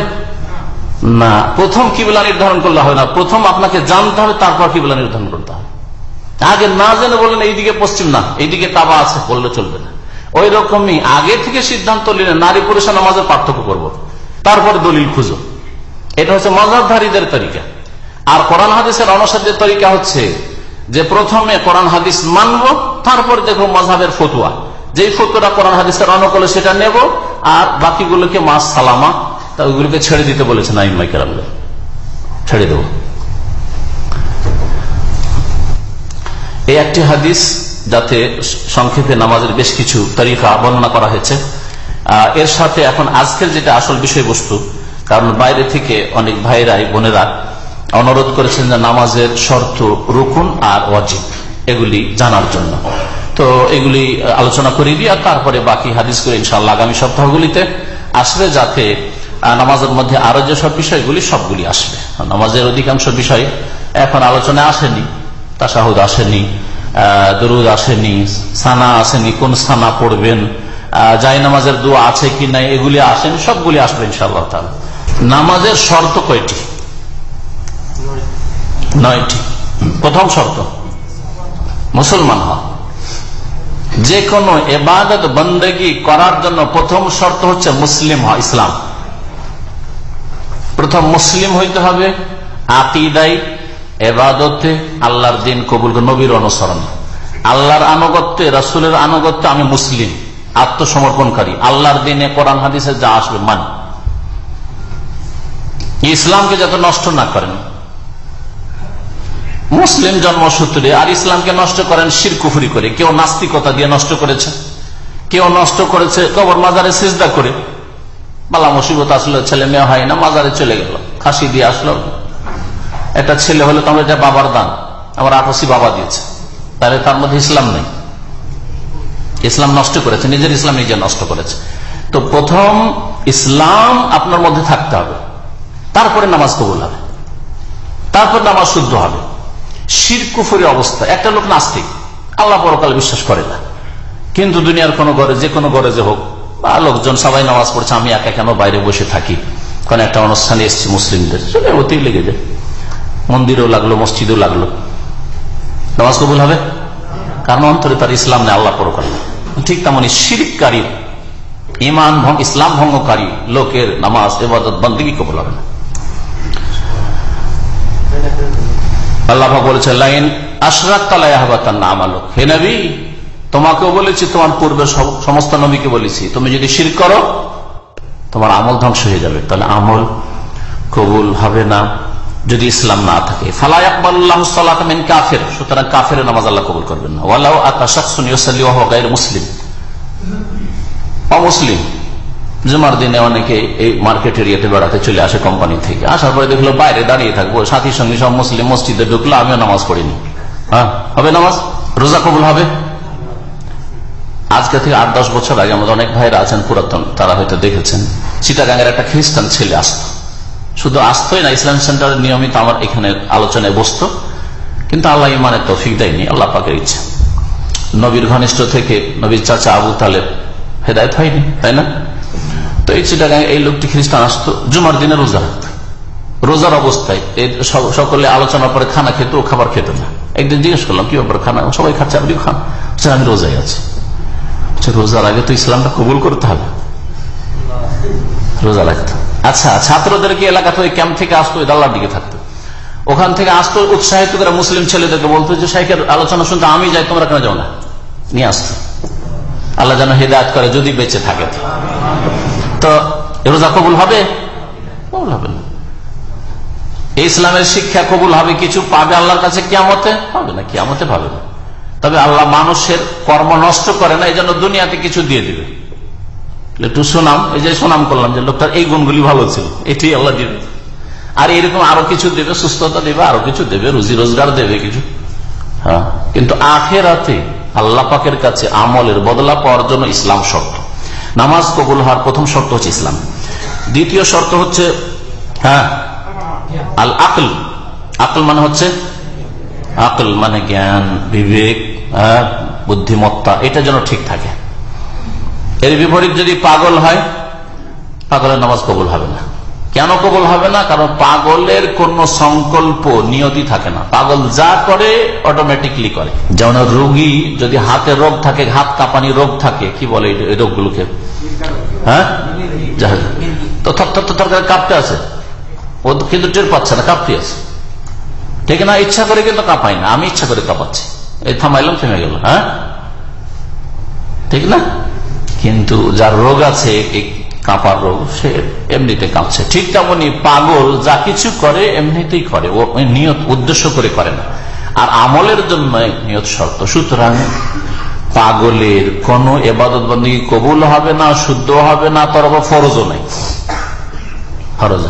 S1: না। প্রথম কিবলা নির্ধারণ করলে হবে না। প্রথম আপনাকে জানতে হবে, তারপর কিবলা নির্ধারণ করতে হবে। আগে না জেনে বললেন, এইদিকে পশ্চিম না, এইদিকে কাবা আছে, বললে চলবে না। ওই রকমই আগে থেকে সিদ্ধান্ত নিলেন, নারী পুরুষের নামাজের পার্থক্য করব। তারপরে দলিল খুঁজো। এটা হচ্ছে মজাবধারীদের তরিকা। আর কোরআন হাদিসের অনুসারীদের তরিকা হচ্ছে, যে প্রথমে কোরআন হাদিস মানবো, তারপর দেখব মজাবের ফতুয়া। যেই ফতুয়াটা কোরআন হাদিসের অনুকূলে সেটা নেব, আর বাকিগুলোকে মাস সালামা তা ওইগুলোকে ছেড়ে দিতে বলেছেন আইমাই কেরামদের ছেড়ে দেব। এই একটি হাদিস যাতে সংক্ষেপে নামাজের বেশ কিছু তারিখা বর্ণনা করা হয়েছে। এর সাথে এখন আজকের যেটা আসল বিষয়বস্তু, কারণ বাইরে থেকে অনেক ভাইরাই বোনেরা অনুরোধ করেছেন যে নামাজের শর্ত রুকুন আর ওয়াজিব, এগুলি জানার জন্য। তো এগুলি আলোচনা করি দিয়ে তারপরে বাকি হাদিস করে ইনশাল্লাহ আগামী সপ্তাহগুলিতে আসবে যাতে নামাজের মধ্যে আরও যেসব বিষয়গুলি, সবগুলি আসবে। নামাজের অধিকাংশ বিষয় এখন আলোচনায় আসেনি, তাসাহুদ আসেনি দরুদ আসেনি, সানা আসেনি, কোন সানা পড়বেন যাই নামাজের দোয়া আছে কি নাই, এগুলি আসেনি, সবগুলি আসবে ইনশাআল্লাহ তাহলে নামাজের শর্ত কয়টি? নয়টি। প্রথম শর্ত, মুসলমান হওয়া। যে কোনো এবাদত বন্দেগি করার জন্য প্রথম শর্ত হচ্ছে মুসলিম হওয়া, ইসলাম। প্রথম মুসলিম হইতে হবে আকিদাই এবাদতে, আল্লাহর দিন কবুল নবীর অনুসরণ। আল্লাহর আনুগত্যে, রাসুলের আনুগত্য আমি মুসলিম, আত্মসমর্পণকারী। আল্লাহর দিনে কোরআন হাদিসে যা আসবে, মান। ইসলামকে যাতে নষ্ট না করেন। মুসলিম জন্মসূত্রে, আর ইসলামকে নষ্ট করেন শিরকুফুরি করে। কেউ নাস্তিকতা দিয়ে নষ্ট করেছে, কেউ নষ্ট করেছে কবর মাজারে সিজদা করে। বালা মুসিবত আসলো, ছেলে মেয়ে হয় না, মাজারে চলে গেল, খাসি দিয়ে আসলো। একটা ছেলে হলে, তোমার এটা বাবার দান, আমার আপসি বাবা দিয়েছে, তাহলে তার মধ্যে ইসলাম নেই। ইসলাম নষ্ট করেছে, নিজের ইসলাম নিজে নষ্ট করেছে। তো প্রথম ইসলাম আপনার মধ্যে থাকতে হবে, তারপরে নামাজ কবুল হবে, তারপর নামাজ শুদ্ধ হবে। শিরকুফুরি অবস্থা, একটা লোক নাস্তিক, আল্লাহ পরকালে বিশ্বাস করে না। কিন্তু দুনিয়ার কোন ঘরে, যে কোনো ঘরে যে হোক বা লোকজন সবাই নামাজ পড়ছে, আমি একা কেন বাইরে বসে থাকি? কোন একটা অনুষ্ঠানে এসছি মুসলিমদের। চলে ওতেই লেগে যায়। মন্দিরও লাগল, মসজিদও লাগল। নামাজ কবুল হবে? কারণ অন্তরে তার ইসলাম নেই, আল্লাহ পরকাল। ঠিক তেমনি শিরিককারী ইমান ভঙ্গ, ইসলাম ভঙ্গকারী লোকের নামাজ এবাদত বন্দী কবুল হবে না। আল্লাহ বলেছে লাইন আশরাক তালাই আহবাতার নাম আলো হে নবী তোমাকেও বলেছি, তোমার পূর্বে সমস্ত নবীকে বলেছি। তুমি যদি শির করো, তোমার আমল ধ্বংস হয়ে যাবে। তাহলে আমল কবুল হবে না, যদি ইসলাম না থাকে। কাফের, সুতরাং কাফের নামাজ আল্লাহ কবুল করবেন না। ওয়ালাউ আকাশ মুসলিম। অমুসলিম, জুমার দিনে অনেকে এই মার্কেট এরিয়াতে বেড়াতে চলে আসে কোম্পানি থেকে। আসার পরে দেখল বাইরে দাঁড়িয়ে থাকব সাথীর সঙ্গে সব মুসলিম মসজিদে ঢুকলো, আমিও নামাজ পড়িনি। হ্যাঁ হবে নামাজ? রোজা কবুল হবে? আজকে থেকে আট, দশ বছর আগে আমাদের অনেক ভাইরা আছেন পুরাতন, তারা হয়তো দেখেছেন। চিটাগাঙ্গের একটা খ্রিস্টান ছেলে আসত। শুধু আসতোই না, ইসলাম সেন্টারের নিয়মিত আমার এখানে আলোচনায় বসত। কিন্তু আল্লাহ ইমানের তৌফিক দেয়নি, আল্লাহ পাকের ইচ্ছা। নবীর ঘনিষ্ঠ থেকে নবীর চাচা আবু তালেব হেদায়ত হয়নি, তাই না? তো এই চিটাগাং এই লোকটি খ্রিস্টান আসতো, জুমার দিনে রোজা রাখত। রোজার অবস্থায় সকলে আলোচনার পরে খানা খেত ও খাবার খেত না। একদিন জিজ্ঞেস করলাম, কি ব্যাপার খানা? সবাই খাচ্ছে, আপনি খান? আমি রোজাই আছি। রোজার আগে তো ইসলামটা কবুল করতে হবে। রোজা রাখতো আচ্ছা ছাত্রদেরকে এলাকা থেকে ক্যাম্প থেকে আসতো দাল্লার দিকে থাকতো? ওখান থেকে আসতো, উৎসাহিত করে মুসলিম ছেলেদেরকে বলতো যে শাইকের আলোচনা শুনতে আমি যাই, তোমরা কেন যাও না? নিয়ে আসতো। আল্লাহ যেন হেদায়ত করে, যদি বেঁচে থাকে তো। রোজা কবুল হবে? কবুল হবে না। ইসলামের শিক্ষা কবুল হবে কিছু পাবে আল্লাহর কাছে? কিয়ামতে? হবে না, কিয়ামতে পাবে না। তবে আল্লাহ মানুষের কর্ম নষ্ট করে না এই জন্য দুনিয়াতে কিছু দিয়ে দিবে। একটু সুনাম, এই যে সুনাম করলাম যে লোকটার এই গুণগুলি ভালো ছিল, এটি আল্লাহ দিবে। আর এরকম আরও কিছু দেবে, সুস্থতা দেবে, আরও কিছু দেবে, রুজি রোজগার দেবে কিছু। হ্যাঁ কিন্তু আখেরাতে আল্লাহ পাকের কাছে আমলের বদলা পাওয়ার জন্য ইসলাম শর্ত। নামাজ কবুল হওয়ার প্রথম শর্ত হচ্ছে ইসলাম। দ্বিতীয় শর্ত হচ্ছে হ্যাঁ আল আকল আকল মানে হচ্ছে, আকল মানে জ্ঞান, বিবেক বুদ্ধিমত্তা, এটা যেন ঠিক থাকে। এর বিপরীত যদি পাগল হয়, পাগলের নামাজ কবুল হবে না। কেন কবল হবে না? কারণ পাগলের কোন সংকল্প, নিয়তি থাকে না। পাগল যা করে অটোমেটিকলি করে। যেমন রোগী, যদি হাতে রোগ থাকে, হাত কাঁপানি রোগ থাকে, কি বলে এই রোগগুলোকে? হ্যাঁ? তো থর থর থর করে কাঁপতে আছে। ও কিন্তু টের পাচ্ছে না, কাঁপতে আছে। ঠিক না? ইচ্ছা করে কিন্তু কাঁপাই না। আমি ইচ্ছা করে কাঁপাচ্ছি। থামাইলাম, থেমে গেল হ্যাঁ? ঠিক না? কিন্তু যার রোগ আছে, এই কাঁপার রোগ, সে এমনিতে কাঁপছে। ঠিক তেমনি পাগল যা কিছু করে, এমনিতেই করে। ও নিয়ত, উদ্দেশ্য করে করে না। আর আমলের জন্য নিয়ত শর্ত। সুতরাং পাগলের কোন এবাদত বন্দী কবুল হবে না, শুদ্ধ হবে না, তার ফরজও নাই। ফরজ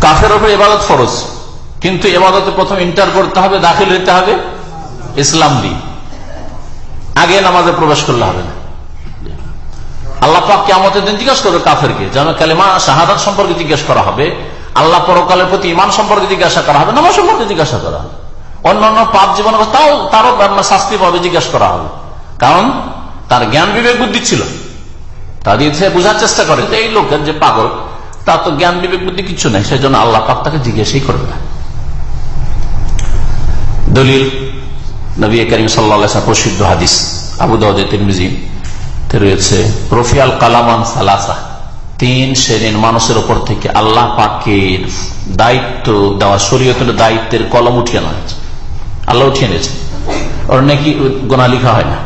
S1: কাফের ওপরে এবাদত ফরজ। কিন্তু এবাদতে প্রথম ইন্টার করতে হবে, দাখিল হইতে হবে, ইসলাম দিন। আগে নামাজে প্রবেশ করলে হবে না। আল্লাহ পাক কেমতের দিন জিজ্ঞাসা করবে কাফেরকে, যেন কালেমা শাহাদাত সম্পর্কে জিজ্ঞাসা করা হবে। আল্লাহ পরকালের প্রতি ইমান সম্পর্কে জিজ্ঞাসা করা হবে, নামাজ সম্পর্কে জিজ্ঞাসা করা হবে। অন্যান্য পাপ জীবন তাও তারও শাস্তি পাবে, জিজ্ঞাসা করা হবে। কারণ তার জ্ঞান বিবেক বুদ্ধি ছিল। তা দিয়ে বোঝার চেষ্টা করে যে এই লোকের যে পাগল, তার তো জ্ঞান বিবেক বুদ্ধি কিছু নেই সেই জন্য আল্লাহ পাক তাকে জিজ্ঞাসাই করবে না। দলিল, নবী করিম সাল্লা প্রসিদ্ধ হাদিস, আবু দাউদে রয়েছে রফিয়াল কালামান সালাসা তিন শ্রেণির মানুষের উপর থেকে আল্লাহ পাকের দায়িত্ব দেওয়া শরীয়তের দায়িত্বের কলম উঠিয়ে নেওয়া হয়েছে। আল্লাহ উঠিয়ে নিয়েছে ওর নাকি গোনা লিখা হয় না।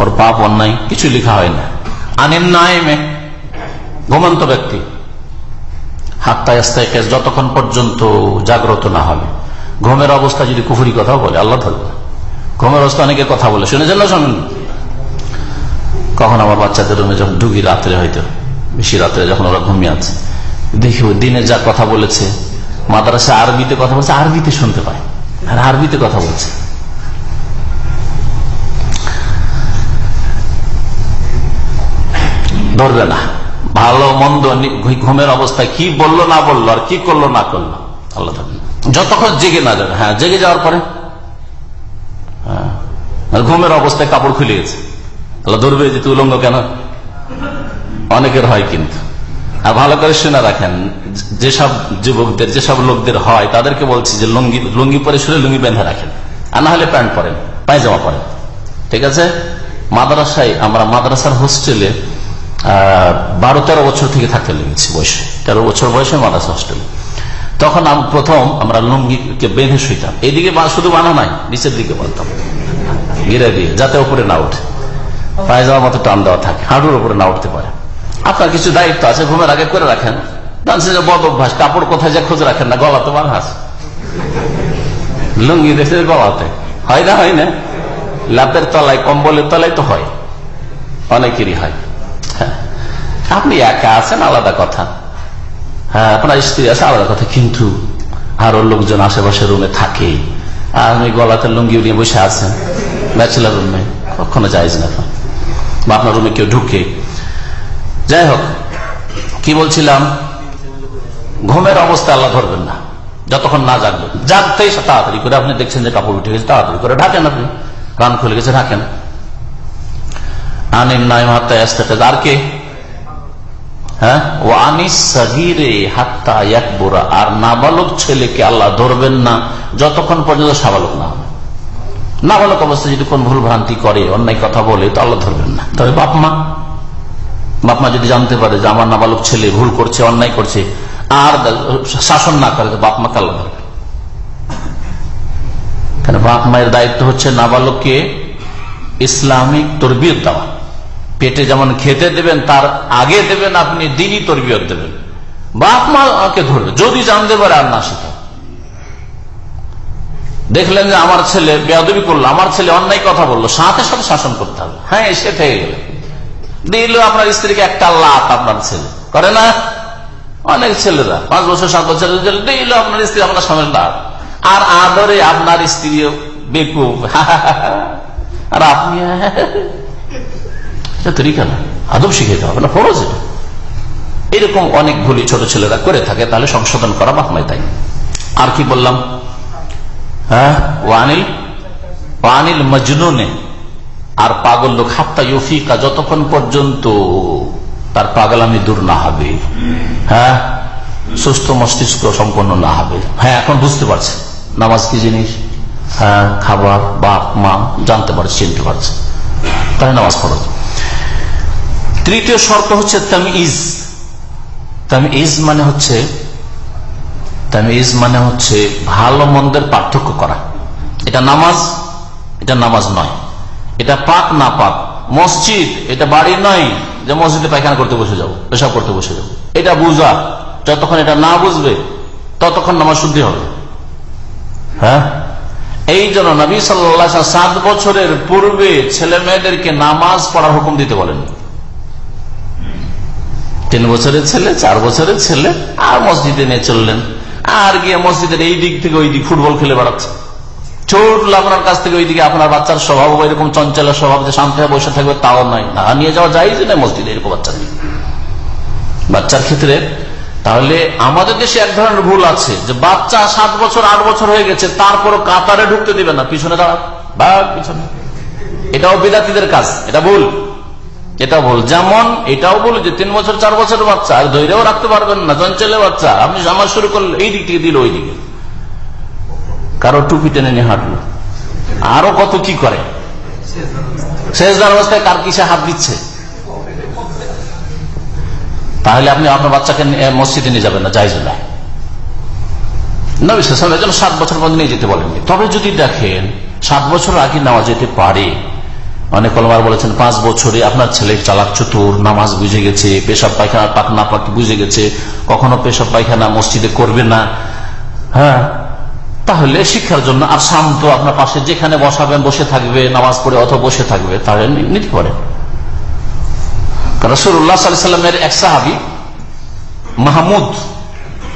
S1: ওর পাপ অন্যায় কিছু লিখা হয় না। আনেন নাইমে ঘুমন্ত ব্যক্তি। হাত্তায় যতক্ষণ পর্যন্ত জাগ্রত না হবে। ঘুমের অবস্থা যদি কুফুরি কথা বলে, আল্লাহ ধরবে ঘুমের অবস্থা অনেকে কথা বলে, শুনেছেন না শোনেন কখন আমার বাচ্চাদের রুমে যখন ঢুকি, রাত্রে হয়তো, বেশি রাত্রে যখন ওরা ঘুমিয়ে আছে। দেখি দিনে যা কথা বলেছে, মাদ্রাসা আরবিতে কথা বলছে, আরবিতে শুনতে পায়, আর আরবিতে কথা বলছে। ধরবে না। ভালো, মন্দ ঘুমের অবস্থায় কি বলল, না বলল, আর কি করল, না করল, আল্লাহ যতক্ষণ জেগে না যাবে। হ্যাঁ জেগে যাওয়ার পরে? হ্যাঁ। ঘুমের অবস্থায় কাপড় খুলে গেছে। আল্লাহ ধরবে যে তুই উলঙ্গ কেন? অনেকের হয় কিন্তু। আর ভালো করে শুনে রাখেন, যেসব যুবকদের, যেসব লোকদের হয়, তাদেরকে বলছি যে লুঙ্গি লুঙ্গি পরে শুনে লুঙ্গি বেঁধে রাখেন। আর না হলে প্যান্ট পরেন, পায়জামা পরেন। ঠিক আছে? মাদ্রাসায়, আমরা মাদ্রাসার হোস্টেলে, আহ, বারো তেরো বছর থেকে থাকতে লেগেছি বয়সে। তেরো বছর বয়সে মাদ্রাসা হোস্টেলে। তখন প্রথম আমরা লুঙ্গিকে বেঁধে শুইতাম। এইদিকে শুধু বানা নাই, নিচের দিকে বলতাম গিরে দিয়ে, যাতে উপরে না উঠে পায়জামা মতো টান দেওয়া থাকে, হাঁটুর উপরে না উঠতে পারে। আপনার কিছু দায়িত্ব আছে, ঘুমের আগে করে রাখেন। কাপড় কোথায় যে খোঁজ রাখেন না, গলা তো বাংহাস লুঙ্গি দেখে গলাতে। হয় না হয় না। লাতের তলায়, কম্বলের তলায় তো হয়। অনেকেরই হয়। হ্যাঁ। আপনি একা আছেন, আলাদা কথা। হ্যাঁ আপনার স্ত্রী আছে, আলাদা কথা, কিন্তু আরও লোকজন আশেপাশে রুমে থাকে। আর আপনি গলাতে লুঙ্গি নিয়ে বসে আছেন, ব্যাচেলার রুমে। কখনো যাইজ না বা আপনার রুমে কেউ ঢুকে। যাই হোক, কি বলছিলাম? ঘুমের অবস্থা আল্লাহ ধরবেন না। যতক্ষণ না জাগবেন। জাগতেই তাড়াতাড়ি করে আপনি দেখছেন যে কাপড় উঠে গেছে, তাড়াতাড়ি করে ঢাকেন আপনি। প্রাণ খুলে গেছে, ঢাকেন। আনিন নাই হাত্তায় আসতে আর কে? হ্যাঁ? ও আনিস হাত্তা আর নাবালক ছেলেকে আল্লাহ ধরবেন না যতক্ষণ পর্যন্ত সাবালক না হবে। নাবালক অবস্থায় যদি কোন ভুল ভ্রান্তি করে অন্যায় কথা বলে তো আল্লাহ ধরবেন না। তবে বাপ মা? বাপ মা যদি জানতে পারে যে আমার নাবালক ছেলে ভুল করছে অন্যায় করছে আর শাসন না করে তো বাপ মা আল্লাহ ধরবেন। কেন বাপ মায়ের দায়িত্ব হচ্ছে নাবালককে ইসলামিক তরবিয়ত দেওয়া। পেটে যেমন খেতে দেবেন, তার আগে দেবেন, আপনি দিনই তরবিয়ত দেবেন। বাপ মাকে ধরবে, যদি জানতে পারে আর না শেখা দেখলেন যে আমার ছেলে বেয়াদবি করল, আমার ছেলে অন্যায় কথা বলল, সাথে সাথে শাসন করতে হবে। হ্যাঁ এসে থেকে গেল। দিল আপনার স্ত্রীকে একটা লাখ আপনার ছেলে। করে না? অনেক ছেলেরা, পাঁচ বছর, সাত বছর দিল আপনার স্ত্রী আপনার সামনে লাখ আর আদরে আপনার স্ত্রী বেকুব। আর আপনি? তরিকা না আদব শিখে হবে না, ফরজ এটা। এরকম অনেক ভুলি ছোট ছেলেরা করে থাকে, তাহলে সংশোধন করা বাপমায় তাই। আর কি বললাম? হ্যাঁ? ওয়ানিল ওয়ানিল মজনুনে। আর পাগল লোক, হাত্তা ইউফিকা, যতক্ষণ পর্যন্ত তার পাগলামি দূর না হবে। হ্যাঁ? সুস্থ মস্তিষ্ক সম্পন্ন না হবে। হ্যাঁ এখন বুঝতে পারছে। নামাজ কি জিনিস? হ্যাঁ খাবার, বাপ, মা, জানতে পারছে, চিনতে পারছে। তাই নামাজ ফরজ। তৃতীয় শর্ত হচ্ছে তামিজ তামিজ মানে হচ্ছে তামিজ মানে হচ্ছে ভালো মন্দের পার্থক্য করা। এটা নামাজ এটা নামাজ নয়। এটা পাক না পাক, মসজিদ, এটা বাড়ি নয় যে মসজিদে পায়খানা করতে বসে যাব পেশাব করতে বসে যাব এটা বুঝা, যতক্ষণ এটা না বুঝবে, ততক্ষণ নামাজ শুদ্ধি হবে। হ্যাঁ? এই জন্য নবী সাল্লা সাত বছরের পূর্বে ছেলে মেয়েদেরকে নামাজ পড়ার হুকুম দিতে বলেন তিন বছরের ছেলে, চার বছরের ছেলে, আর মসজিদে নিয়ে চললেন। আর গিয়ে মসজিদের এই দিক থেকে ওই দিক ফুটবল খেলে বেড়াচ্ছে। ছোট আপনার কাছ থেকে ওইদিকে আপনার বাচ্চার স্বভাব এরকম চঞ্চলের স্বভাব যে শান্তি বসে থাকবে তাও নয়। না, নিয়ে যাওয়া যায় না, মসজিদে এরকম বাচ্চা বাচ্চার ক্ষেত্রে তাহলে আমাদের দেশে এক ধরনের ভুল আছে যে বাচ্চা সাত বছর, আট বছর হয়ে গেছে, তারপরও কাতারে ঢুকতে দিবে না, পিছনে দাঁড়া বা পিছনে। এটাও বিদাতিদের কাজ, এটা ভুল। এটা ভুল। যেমন এটাও ভুল যে তিন বছর, চার বছরের বাচ্চা, আর ধৈর্যও রাখতে পারবেন না। চঞ্চলে বাচ্চা, আপনি জামা শুরু করলে এই দিক থেকে দিল, ওই দিকে। কারও টুপি টেনে নিয়ে হাঁটলো। আরও কত কি করে? শেষদার অবস্থায় কার কিসে হাত দিচ্ছে? তাহলে আপনি আপনার বাচ্চাকে মসজিদে নিয়ে যাবেন না যাই জুলাই নবী জন্য সাত বছর পর্যন্ত নিয়ে যেতে বলেননি। তবে যদি দেখেন, সাত বছর আগে নেওয়া যেতে পারে। অনেক কলমার বলেছেন, পাঁচ বছরে আপনার ছেলে চালাক চতুর, নামাজ বুঝে গেছে, পেশাব পায়খানা, পাক না পাক বুঝে গেছে, কখনো পেশাব পায়খানা মসজিদে করবে না। হ্যাঁ তাহলে শিক্ষার জন্য আর শান্ত আপনার পাশে, যেখানে বসাবেন, বসে থাকবে, নামাজ পড়ে অথবা বসে থাকবে তাহলে নিতে পারেন রসুল্লাহ সাল্লামের এক সাহাবি, মাহমুদ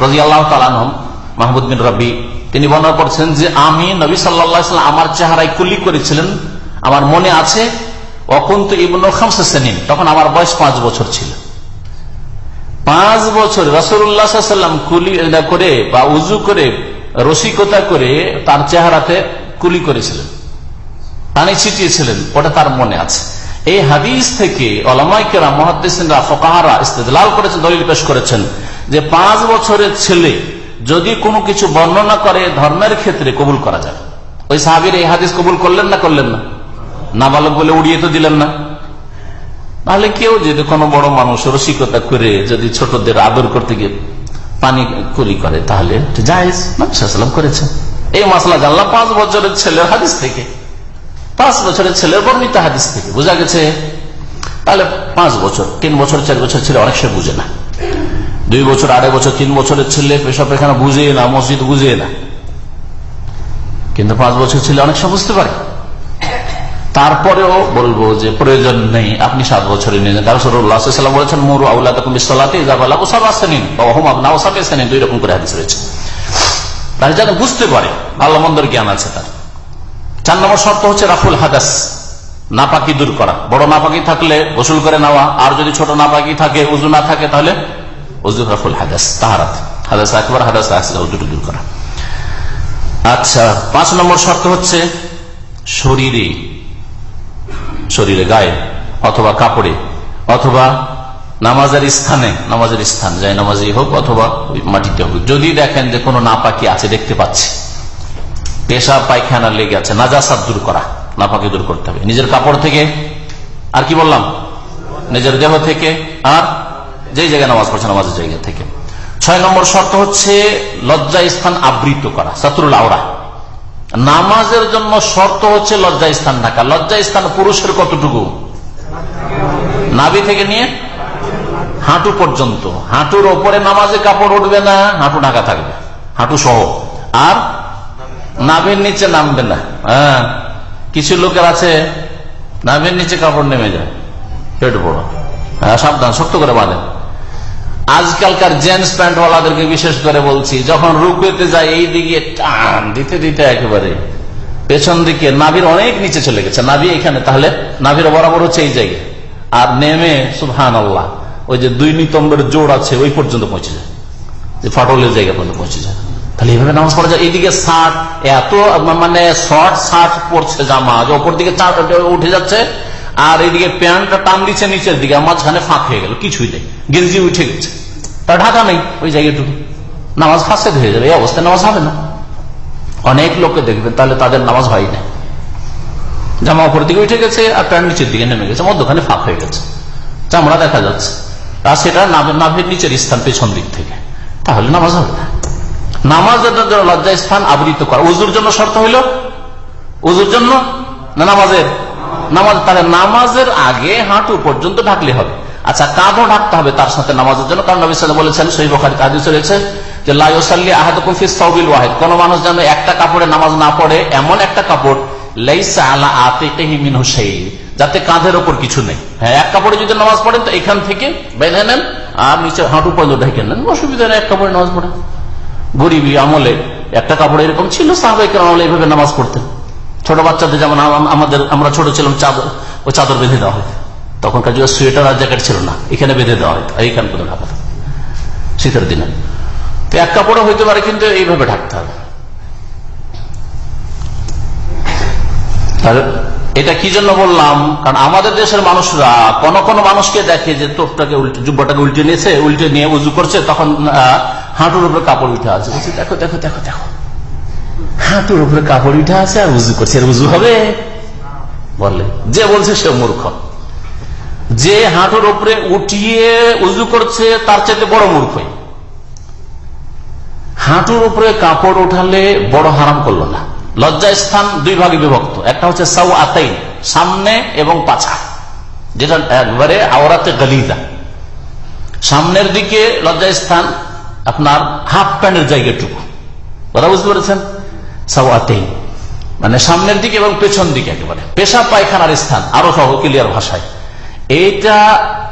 S1: রাজি আল্লাহ তালানহম মাহমুদ বিন রবি, তিনি বর্ণনা করছেন যে, আমি নবী সাল্লাম আমার চেহারায় কুলি করেছিলেন আমার মনে আছে অকুন্ত ইবন খামসেনিন তখন আমার বয়স পাঁচ বছর ছিল। পাঁচ বছর রসুল্লাহাম কুলি করে বা উজু করে, রসিকতা করে তার চেহারাতে কুলি করেছিলেন। পানি ছিটিয়েছিলেন, ওটা তার মনে আছে। এই হাদিস থেকে অলামাইকেরা মহাদিসরা ফকাহারা ইস্তেদলাল করেছেন, দলিল পেশ করেছেন যে পাঁচ বছরের ছেলে যদি কোনো কিছু বর্ণনা করে ধর্মের ক্ষেত্রে কবুল করা যায়। ওই সাহাবির এই হাদিস কবুল করলেন না করলেন না? নাবালক বলে উড়িয়ে তো দিলেন না। তাহলে কেউ যদি কোনো বড় মানুষ রসিকতা করে যদি ছোটদের আদর করতে গিয়ে পানি কুলি করে, তাহলে করেছেন। এই মশলা জানলাম পাঁচ বছরের ছেলের হাদিস থেকে, পাঁচ বছরের ছেলের বর্ণিত হাদিস থেকে বোঝা গেছে, তাহলে পাঁচ বছর, তিন বছর, চার বছর ছেলে অনেক সে বুঝে না। দুই বছর, আড়াই বছর, তিন বছরের ছেলে পেশা পেখানা বুঝে না, মসজিদ বুঝে না। কিন্তু পাঁচ বছর ছেলে অনেক সব বুঝতে পারে। তারপরেও বলব যে প্রয়োজন নেই, আপনি সাত বছরে নিয়ে যান। কারণ বলেছেন, মরু আউল্লাহ বিশ্বলাতে সব আসেনিন বা, ওহম আপনা ওসাব আসেনিন দুই রকম করে হাদিস রয়েছে। তাহলে যেন বুঝতে পারে ভালো মন্দর জ্ঞান আছে তার। চার নম্বর শর্ত হচ্ছে রাফুল হাদাস, নাপাকি দূর করা। বড় নাপাকি থাকলে গোসল করে নেওয়া, আর যদি ছোট নাপাকি থাকে উজু না থাকে, তাহলে উজু রাফুল হাদাস, তাহারাত। হাদাস একবার হাদাস উজুটি দূর করা। আচ্ছা পাঁচ নম্বর শর্ত হচ্ছে শরীরে শরীরে, গায়ে, অথবা কাপড়ে, অথবা নামাজের স্থানে, নামাজের স্থান, যাই নামাজই হোক, অথবা মাটিতে হোক। যদি দেখেন যে কোনো নাপাকি আছে, দেখতে পাচ্ছি। পেশা, পায়খানা লেগে আছে, নাজাসাত দূর করা, নাপাকি দূর করতে হবে। নিজের কাপড় থেকে, আর কি বললাম? নিজের দেহ থেকে, আর যেই জায়গায় নামাজ পড়ছে, নামাজের জায়গা থেকে। ছয় নম্বর শর্ত হচ্ছে লজ্জা স্থান আবৃত করা শত্রুল আওড়া। নামাজের জন্য শর্ত হচ্ছে লজ্জা স্থান ঢাকা লজ্জা স্থান পুরুষের কতটুকু? নাবি থেকে নিয়ে হাঁটু পর্যন্ত। হাঁটুর ওপরে নামাজে কাপড় উঠবে না, হাঁটু ঢাকা থাকবে। হাঁটু সহ। আর নাভের নিচে নামবে না। হ্যাঁ কিছু লোকের আছে, নাভের নিচে কাপড় নেমে যায়। পেট বড় হ্যাঁ সাবধান, শক্ত করে বাঁধেন। আজকালকার জেন্টস প্যান্ট ওয়ালাদেরকে বিশেষ করে বলছি, যখন রুকুতে যায়, এই দিকে টান, দিতে দিতে একেবারে পেছন দিকে নাভির অনেক নিচে চলে গেছে। নাভি এখানে, তাহলে নাভির বরাবর হচ্ছে এই জায়গায় আর নেমে সুহান আল্লাহ ওই যে দুই নিতম্বের জোর আছে, ওই পর্যন্ত পৌঁছে যায়। যে ফাটলের জায়গা পর্যন্ত পৌঁছে যায়। তাহলে এইভাবে নামাজ পড়া যায়। এইদিকে শার্ট, এত মানে শর্ট শার্ট পড়ছে জামা ওপর দিকে উঠে যাচ্ছে আর এইদিকে প্যান্টটা টান দিচ্ছে নিচের দিকে মাঝখানে ফাঁক হয়ে গেল, কিছুই নেই। গেঞ্জি উঠে গেছে। তার ঢাকা নেই, ওই জায়গাটুকু। নামাজ ফাঁসে হয়ে যাবে, এই অবস্থায় নামাজ হবে না। অনেক লোককে দেখবেন, তাহলে তাদের নামাজ হয় না। জামা উপর দিকে উঠে গেছে, আর প্যান্ট নিচের দিকে নেমে গেছে, মধ্যখানে ফাঁক হয়ে গেছে। চামড়া দেখা যাচ্ছে। আর সেটা নাভের নিচের স্থান, পেছন দিক থেকে। তাহলে নামাজ হবে না। নামাজের জন্য লজ্জা স্থান আবৃত করা। উজুর জন্য শর্ত হইল, উজুর জন্য না নামাজের? নামাজ, তাহলে নামাজের আগে হাঁটু পর্যন্ত ঢাকলে হবে। আচ্ছা কাঁধও ঢাকতে হবে তার সাথে নামাজের জন্য। কারণ নবী সাল্লাম বলেছেন সহি বখারি কাদিস রয়েছে যে লাইসাল্লি আহাদুকুম ফিস সাউবিল ওয়াহিদ। কোন মানুষ যেন একটা কাপড়ে নামাজ না পড়ে, এমন একটা কাপড় যাতে কাঁধের ওপর কিছু নেই। হ্যাঁ এক কাপড়ে যদি নামাজ পড়েন, তো এখান থেকে বেঁধে নেন, আর নিচে হাঁটু পর্যন্ত ঢেকে নেন। অসুবিধা নেই, এক কাপড়ে নামাজ পড়ে। গরিবী আমলে একটা কাপড় এরকম ছিল সাহাবেকের আমলে এইভাবে নামাজ পড়তেন। ছোট বাচ্চাদের যেমন আমাদের, আমরা ছোট ছিলাম, চাদর, ও চাদর বেঁধে দেওয়া হয় তখনকার যুগে সোয়েটার আর জ্যাকেট ছিল না, এখানে বেঁধে দেওয়া হয় এইখান করে ঢাকা শীতের দিনে। তো এক কাপড়ও হইতে পারে, কিন্তু এইভাবে ঢাকতে হবে। এটা কি জন্য বললাম? কারণ আমাদের দেশের মানুষরা, কোন কোন মানুষকে দেখে যে তোপটাকে জুব্বাটাকে উল্টে নিয়েছে, উল্টে নিয়ে উজু করছে, তখন হাঁটুর উপরে কাপড় উঠে আছে। দেখো দেখো দেখো দেখো। হাঁটুর উপরে কাপড় উঠে আছে আর উজু করছে, আর উজু হবে? বলে। যে বলছে সে মূর্খ। যে হাঁটুর উপরে উঠিয়ে উজু করছে, তার চাইতে বড় মূর্খ হাঁটুর উপরে কাপড় উঠালে বড় হারাম করল না। লজ্জা স্থান দুই ভাগে বিভক্ত। একটা হচ্ছে সাউ আতাইন সামনে এবং পাছা। যেটা একবারে আওরাতে গলিদা সামনের দিকে লজ্জা স্থান আপনার হাফ প্যান্টের জায়গাটুকু। কথা বুঝতে পেরেছেন? সাউ আতাইন মানে সামনের দিকে এবং পেছন দিকে একেবারে। পেশা পায়খানার স্থান আরও সহ ক্লিয়ার ভাষায়। এইটা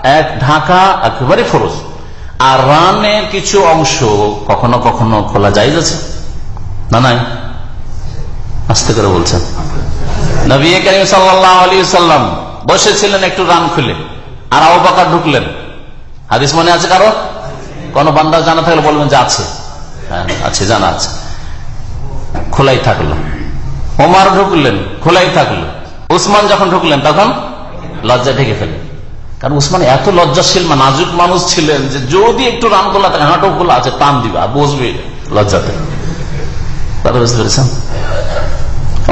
S1: এক ঢাকা একেবারে ফরজ। আর রানের কিছু অংশ কখনো কখনো খোলা যায় আছে। না নাই? আস্তে করে বলছেন। নবী করিম সাল্লাম বসেছিলেন একটু রান খুলে। আর আবু বাকার ঢুকলেন। হাদিস মনে আছে কারও? কোন বান্দা জানা থাকলে বলবেন যে আছে। হ্যাঁ আছে, জানা আছে। খোলাই থাকল। ওমার ঢুকলেন, খোলাই থাকল। উসমান যখন ঢুকলেন, তখন লজ্জা ঢেকে ফেলেন কারণ উসমান এত লজ্জাশীল নাজুক মানুষ ছিলেন যে যদি একটু রান খোলা থাকে, হাঁটো খোলা আছে, টান দিবা বসবে লজ্জাতে।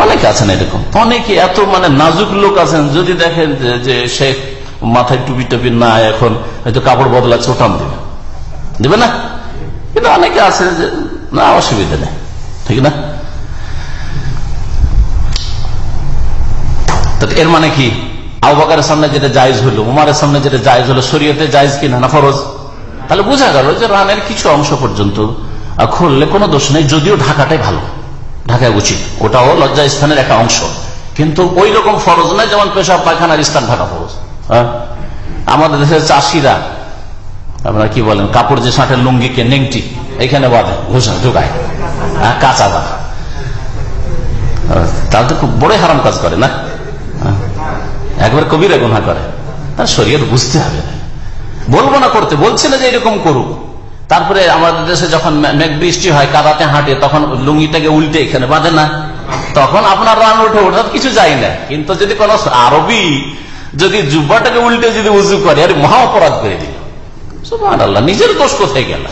S1: অনেকে আছেন এরকম। অনেকে এত মানে নাজুক লোক আছেন, যদি দেখেন যে সে মাথায় টুপি টুপি না এখন হয়তো কাপড় বদলাচ্ছে ওটান দিবে। দেবে না? কিন্তু অনেকে আছে যে, না, অসুবিধা নেই। ঠিক না? এর মানে কি? আবাকারের সামনে যেটা জায়জ হলো, উমারের সামনে যেটা জায়জ হলো, শরীয়তে জায়জ কিনা না ফরজ? তাহলে বোঝা গেল যে রানের কিছু অংশ পর্যন্ত খুললে কোনো দোষ নেই, যদিও ঢাকাটাই ভালো। ঢাকা উচিত, ওটাও লজ্জা স্থানের একটা অংশ। কিন্তু ওই রকম ফরজ নয় যেমন পেশাব, পায়খানার স্থান ঢাকা ফরজ। আমাদের দেশের চাষিরা, আপনারা কি বলেন, কাপড় যে ষাটের লুঙ্গিকে নেংটি, এখানে বাঁধে, ঘোষণা, ঢুকায়। হ্যাঁ কাঁচা বাঁধা। তাহলে তো খুব বড় হারাম কাজ করে, না? একবার কবিরা গুণা করে। তার শরীর বুঝতে হবে বলব না করতে বলছে না যে এরকম করুক। তারপরে আমাদের দেশে যখন মেঘ বৃষ্টি হয়, কাদাতে হাঁটে, তখন লুঙ্গিটাকে উল্টে এখানে বাঁধে না। তখন আপনার রান উঠে ওঠা কিছু যায় না। কিন্তু যদি কোন আরবি যদি জুব্বাটাকে উল্টে যদি উজু করে, আর মহা অপরাধ করে দিল। আল্লাহ নিজের দোষ কোথায় গেল?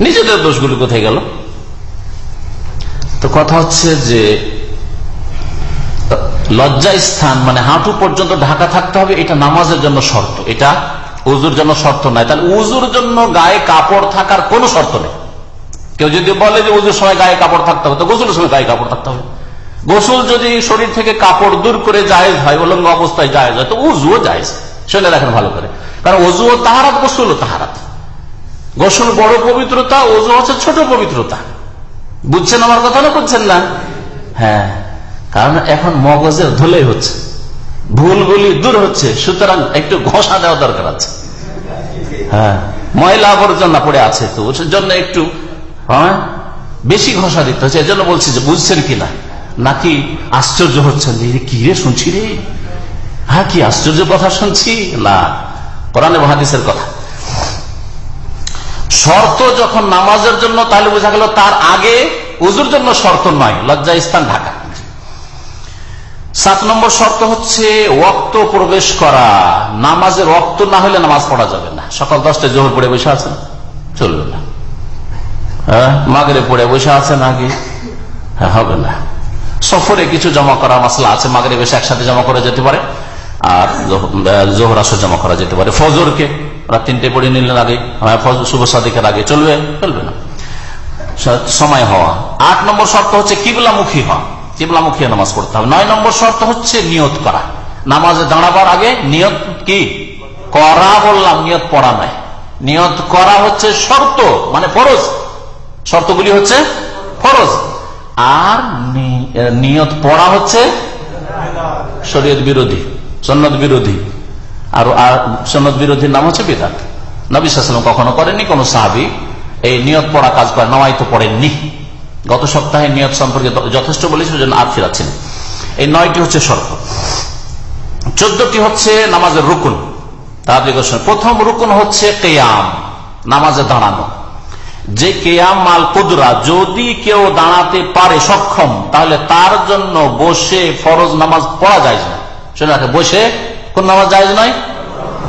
S1: নিজেদের দোষগুলো কোথায় গেল? তো কথা হচ্ছে যে লজ্জা স্থান মানে হাঁটু পর্যন্ত ঢাকা থাকতে হবে, এটা নামাজের জন্য শর্ত। এটা উজুর জন্য শর্ত নাই তাহলে উজুর জন্য গায়ে কাপড় থাকার কোন শর্ত নেই। কেউ যদি বলে যে উজুর সময় গায়ে কাপড় থাকতে হবে, তো গোসলের সময় গায়ে কাপড় থাকতে হবে। গোসল যদি শরীর থেকে কাপড় দূর করে জায়েজ হয়, উলঙ্গ অবস্থায় জায়েজ হয়, তো উজুও জায়েজ। শুনে রাখেন ভালো করে। কারণ অজুও তাহারাত গোসল তাহারাত। গোসল বড় পবিত্রতা অজু হচ্ছে ছোট পবিত্রতা। বুঝছেন আমার কথা না বুঝছেন না? হ্যাঁ। কারণ এখন মগজের ধুলেই হচ্ছে। ভুলগুলি দূর হচ্ছে, সুতরাং একটু ঘষা দেওয়া দরকার আছে। হ্যাঁ ময়লা আবর্জনা পড়ে আছে তো ওর জন্য একটু হ্যাঁ বেশি ঘষা দিতে হচ্ছে। এজন্য বলছি যে, বুঝছেন কিনা নাকি আশ্চর্য হচ্ছেন যে কি রে, শুনছি রে? হ্যাঁ কি আশ্চর্য কথা শুনছি? না, কোরআনে মহাদিসের কথা। শর্ত যখন নামাজের জন্য তাহলে বোঝা গেল তার আগে উজুর জন্য শর্ত নয় লজ্জা স্থান ঢাকা। সাত নম্বর শর্ত হচ্ছে রক্ত প্রবেশ করা। নামাজের রক্ত না হলে নামাজ পড়া যাবে না। সকাল দশটায় জোহর পড়ে বসে আছেন? চলবে না। হ্যাঁ? মাগরে পড়ে বসে আছেন আগে হ্যাঁ হবে না। সফরে কিছু জমা করা মশলা আছে। মাগরে বেশি একসাথে জমা করা যেতে পারে। আর জোহর আসর জমা করা যেতে পারে। ফজরকে রাত তিনটে পড়ে নিলেন আগে। হ্যাঁ শুভ সাদিকের আগে। চলবে? চলবে না। সময় হওয়া। আট নম্বর শর্ত হচ্ছে কিবলামুখী হওয়া। কিবলামুখী নামাজ পড়তে হবে। নয় নম্বর শর্ত হচ্ছে নিয়ত করা। নামাজে দাঁড়াবার আগে নিয়ত কি? করা বললাম, নিয়ত পড়া নাই নিয়ত করা হচ্ছে শর্ত মানে ফরজ। শর্তগুলি হচ্ছে ফরজ। আর নিয়ত পড়া হচ্ছে শরীয়ত বিরোধী, সন্ন্যত বিরোধী। আর সন্ন্যত বিরোধীর নাম হচ্ছে বেদাত। নবী সাল্লাম কখনো করেননি, কোন সাহাবি এই নিয়ত পড়া কাজ করে নয় তো পড়েননি। গত সপ্তাহে নিয়ত সম্পর্কে যথেষ্ট বলেছি জন্য আর ফিরাচ্ছেন। এই নয়টি হচ্ছে শর্ত। চোদ্দটি হচ্ছে নামাজের রুকুন। প্রথম রুকুন হচ্ছে কেয়াম, নামাজে দাঁড়ানো। যে কেয়াম মাল কুদরা, যদি কেউ দাঁড়াতে পারে সক্ষম, তাহলে তার জন্য বসে ফরজ নামাজ পড়া যায় না শুনে রাখে বসে কোন নামাজ যায় নয়?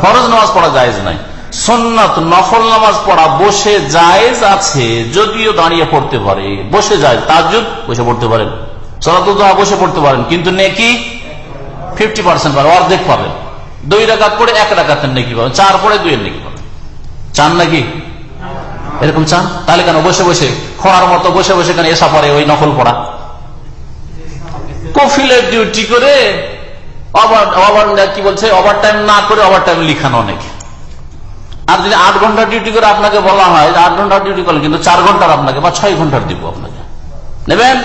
S1: ফরজ নামাজ পড়া যায় নাই সন্ন্যত নফল নামাজ পড়া বসে জায়েজ আছে, যদিও দাঁড়িয়ে পড়তে পারে। বসে যায়, তাজুদ বসে পড়তে পারেন। সলাতুদ্দোহা বসে পড়তে পারেন, কিন্তু নেকি ফিফটি পার্সেন্ট পাবে অর্ধেক পাবেন। দুই রাকাত পড়ে এক রাকাতের নেকি পাবেন, চার পড়ে দুইয়ের নেকি পাবেন। চান নাকি? এরকম চান? তাহলে কেন বসে বসে, খোঁড়ার মতো বসে বসে কেন এসা পড়ে ওই নকল পড়া? কফিলের ডিউটি করে কি বলছে? ওভার টাইম না করে ওভার টাইম লিখানো অনেকে। আর যদি আট ঘণ্টা ডিউটি করে আপনাকে বলা হয় আট ঘণ্টা ডিউটি করেন কিন্তু চার ঘণ্টার আপনাকে বা ছয় ঘণ্টার দিব আপনাকে। নেবেন?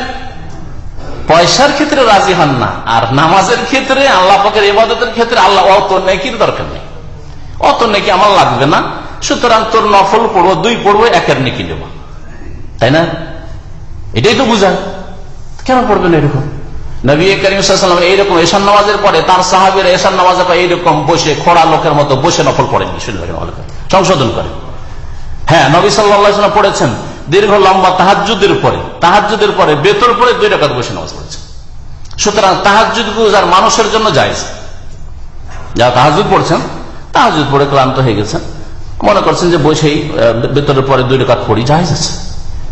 S1: পয়সার ক্ষেত্রে রাজি হন না, আর নামাজের ক্ষেত্রে, আল্লাহ পাকের ইবাদতের ক্ষেত্রে আল্লাহ, অত নেকির দরকার নেই। অত নেকি আমার লাগবে না, সুতরাং তোর নফল পড়ব, দুই পড়ব, একের নেকি নেব তাই না? এটাই তো বুঝায় কেন পড়বেন এরকম? নবী নামাজের পরে তার নামাজের বসে লোকের মতো বসে নফল সংশোধন হ্যাঁ নবী পড়েছেন দীর্ঘ লম্বা তাহাজুদের পরে তাহাজুদের পরে বেতর পরে দুই টাকা বসে নামাজ পড়েছেন। সুতরাং তাহাজুদ গুজার মানুষের জন্য যায় যা তাহাজুদ পড়ছেন তাহাজুদ পড়ে ক্লান্ত হয়ে গেছেন। মনে করছেন যে বসেই বেতরের পরে দুই টাকা পড়ি যায়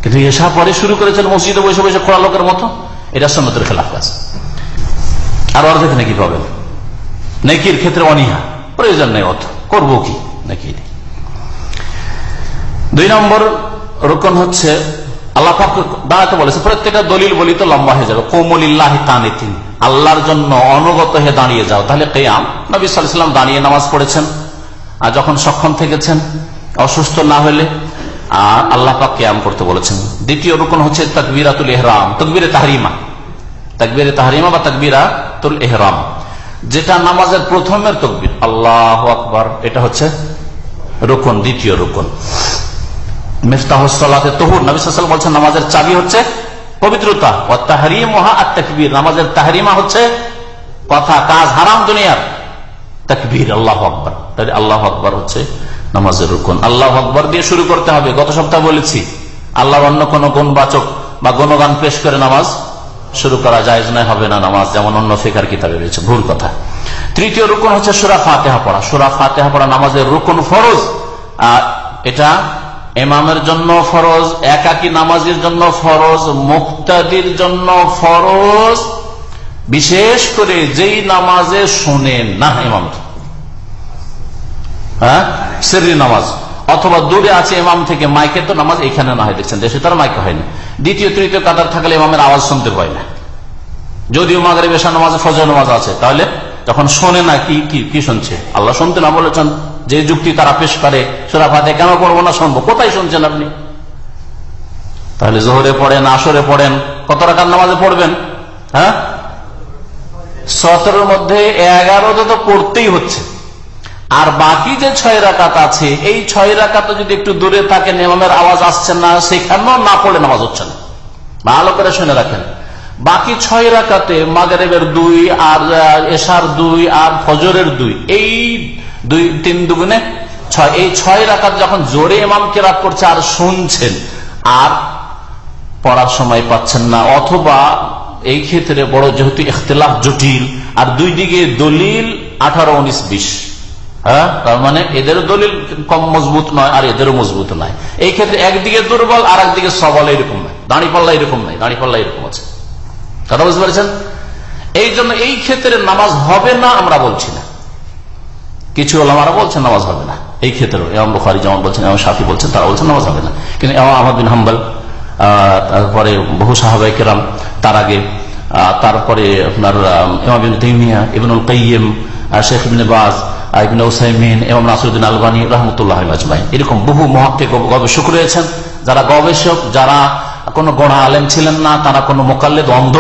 S1: কিন্তু এসা পরে শুরু করেছেন মসজিদে বসে বসে খোড়া লোকের মতো। এটা সন্ন্যতের খেলাফ আছে। আর অর্ধেক নাকি পাবেন নেকির ক্ষেত্রে অনিহা। প্রয়োজন নেই অর্থ করব কি নাকি দুই নম্বর রোকন হচ্ছে, আল্লাহ দাঁড়াতে বলেছে, প্রত্যেকটা দলিল বলি তো লম্বা হয়ে যাবে। কোমলিল্লাহ কানিতিন আল্লাহর জন্য অনুগত হয়ে দাঁড়িয়ে যাও। তাহলে কেয়াম। নবী সাল্লাম দাঁড়িয়ে নামাজ পড়েছেন। আর যখন সক্ষম থেকেছেন, অসুস্থ না হলে আর আল্লাহ পাক কেয়াম করতে বলেছেন। দ্বিতীয় রুকন হচ্ছে তকবিরাতুল এহরাম তকবিরে তাহরিমা। তকবিরে তাহরিমা বা তকবিরাতুল এহরাম যেটা নামাজের প্রথমের তকবির। আল্লাহ আকবর, এটা হচ্ছে রুকন, দ্বিতীয় রুকন। নামাজের চাবি হচ্ছে পবিত্রতা ও নামাজের তাহরিমা হচ্ছে কথা হারাম দুনিয়ার। তকবির, আল্লাহ আল্লাহ আকবর হচ্ছে নামাজের রুকন। আল্লাহ আকবর দিয়ে শুরু করতে হবে। গত সপ্তাহ বলেছি আল্লাহ অন্য কোন গুণবাচক বা গণগান পেশ করে নামাজ শুরু করা যায় না হবে না। নামাজ যেমন অন্য ফেকার কিতাবে রয়েছে। ভুল কথা। তৃতীয় রুকন হচ্ছে সুরা ফাতেহা পড়া। সুরা ফাতেহা পড়া নামাজের রুকন ফরজ। আর এটা এমামের জন্য ফরজ, একাকি নামাজের জন্য ফরজ, মুক্তাদির জন্য ফরজ। বিশেষ করে যেই নামাজে শোনেন না ইমাম। হ্যাঁ? নামাজ। অথবা দূরে আছে ইমাম থেকে মাইকে তো নামাজ এখানে না হয়, দেখছেন? দেশে তার মাইকে হয়নি দ্বিতীয়, তৃতীয় কাতার থাকলে ইমামের আওয়াজ শুনতে পায় না। যদিও মাগরে বেশা নামাজ ফজর নামাজ আছে, তাহলে তখন শোনে না, কি কি শুনছে? আল্লাহ শুনতে না বলেছেন যে যুক্তি তারা পেশ করে, সোরা ফাতে কেন পড়ব না শুনব? কোথায় শুনছেন আপনি? তাহলে জোহরে পড়েন, আসরে পড়েন, কত রাখার নামাজে পড়বেন? হ্যাঁ? সতেরোর মধ্যে এগারোতে তো পড়তেই হচ্ছে। আর বাকি যে ছয় রাকাত আছে, এই ছয় রাকাত যদি একটু দূরে থাকে, নেমামের আওয়াজ আসছে না, সেখানেও না পড়ে নামাজ হচ্ছে না। ভালো করে শুনে রাখেন। বাকি ছয় রাকাতে মাগরেবের দুই আর এশার দুই আর ফজরের দুই, এই দুই, তিন দুগুনে ছয়, এই ছয় রাকাত যখন জোরে এমাম কেরাত করছে আর শুনছেন, আর পড়ার সময় পাচ্ছেন না, অথবা এই ক্ষেত্রে বড় যেহেতু ইখতলাফ জটিল, আর দুই দিকে দলিল আঠারো, উনিশ, বিশ। হ্যাঁ? তার মানে এদের দলিল কম মজবুত নয়, আর এদেরও মজবুত নয়। এই ক্ষেত্রে একদিকে দুর্বল আর একদিকে সবল এরকম নয়। দাঁড়িপাল্লা এরকম নয়, দাঁড়িপাল্লা এরকম আছে। কথা বুঝতে পারছেন? এই জন্য এই ক্ষেত্রে নামাজ হবে না আমরা বলছি না। কিছু ওলামারা বলছেন নামাজ হবে না। এই ক্ষেত্রে এমন বুখারি যেমন বলছেন এমন সাফি বলছেন তারা বলছেন নামাজ হবে না। কিন্তু এমন আহমদ বিন হাম্বল তারপরে বহু সাহাবাই কেরাম, তার আগে তারপরে আপনার ইমাম তিমিয়া ইবনুল কাইম শেখ ইবিন বাজ গবেষক রয়েছেন, যারা গবেষক, যারা কোনো গড়া আলেম ছিলেন না, তারা কোনো মোকাল্লেদ, অন্ধ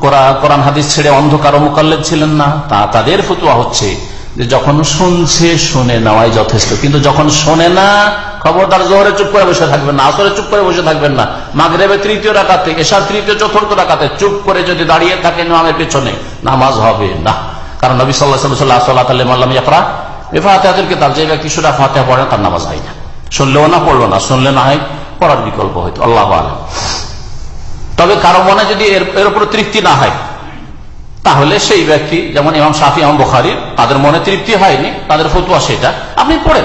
S1: কোরআন হাদিস ছেড়ে অন্ধকার মোকাল্লেদ ছিলেন না। তা, তাদের ফতুয়া হচ্ছে যে যখন শুনছে, শুনে নেওয়াই যথেষ্ট। কিন্তু যখন শোনে না, খবরদার জোহরে চুপ করে বসে থাকবেন না, আসরে চুপ করে বসে থাকবেন না। মাগরেবে তৃতীয় রাখাতে এসার তৃতীয়, চতুর্থ রাখাতে চুপ করে যদি দাঁড়িয়ে থাকেন নামের পেছনে, নামাজ হবে। না কারণ নবী সাল্লাহ ইয়াকরা এফাহাতের কিতাব। যে ব্যক্তি সুরা ফাতেহা পড়ে তার নামাজ হয় না। শুনলেও না, পড়ল না। শুনলে না হয়, পড়ার বিকল্প হয়তো। আল্লাহ আলম তবে কারও মনে যদি এর উপর তৃপ্তি না হয়, তাহলে সেই ব্যক্তি, যেমন ইমাম সাফি ইমাম বখারির তাদের মনে তৃপ্তি হয়নি, তাদের ফতুয়া সেটা। আপনি পড়েন।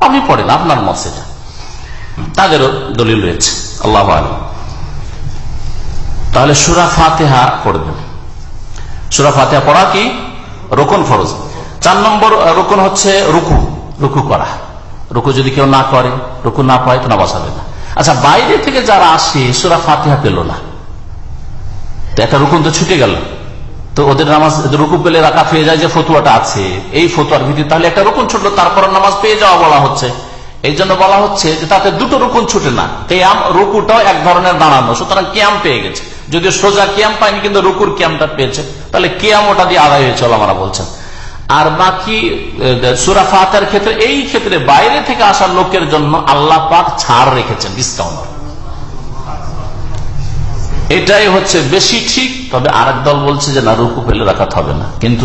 S1: আপনি পড়েন, আপনার মত সেটা। তাদেরও দলিল রয়েছে। আল্লাহ আলম তাহলে সুরা ফাতেহা পড়বেন। সুরা ফাতেহা পড়া কি? রোকন ফরজ। চার নম্বর রোকন হচ্ছে রুকু রুকু করা। রুকু যদি কেউ না করে, রুকু না পায় তো নামাজ হবে না। আচ্ছা বাইরে থেকে যারা আসে, সুরা ফাতেহা পেল না। তো একটা রুকুন তো ছুটে গেল। তো ওদের নামাজ রুকু পেলে রাখা পেয়ে যায় যে ফতুয়াটা আছে। এই ফতুয়ার ভিত্তি তাহলে একটা রুকুন ছুটলো, তারপর নামাজ পেয়ে যাওয়া বলা হচ্ছে। এই জন্য বলা হচ্ছে যে তাতে দুটো রুকুন ছুটে না। কেয়াম, রুকুটাও এক ধরনের দাঁড়ানো। সুতরাং কিয়াম পেয়ে গেছে। যদি সোজা কিয়াম পায়নি কিন্তু রুকুর কিয়ামটা পেয়েছে, তাহলে কিয়াম ওটা দিয়ে আদায় হয়েছে আমরা বলছেন। আর বাকি সুরা ফাতের ক্ষেত্রে, এই ক্ষেত্রে বাইরে থেকে আসা লোকের জন্য আল্লাহ পাক ছাড় রেখেছেন ডিসকাউন্ট এটাই হচ্ছে বেশি ঠিক, তবে আরেক দল বলছে যে, না, রুকু ফেলে রাখাত হবে না। কিন্তু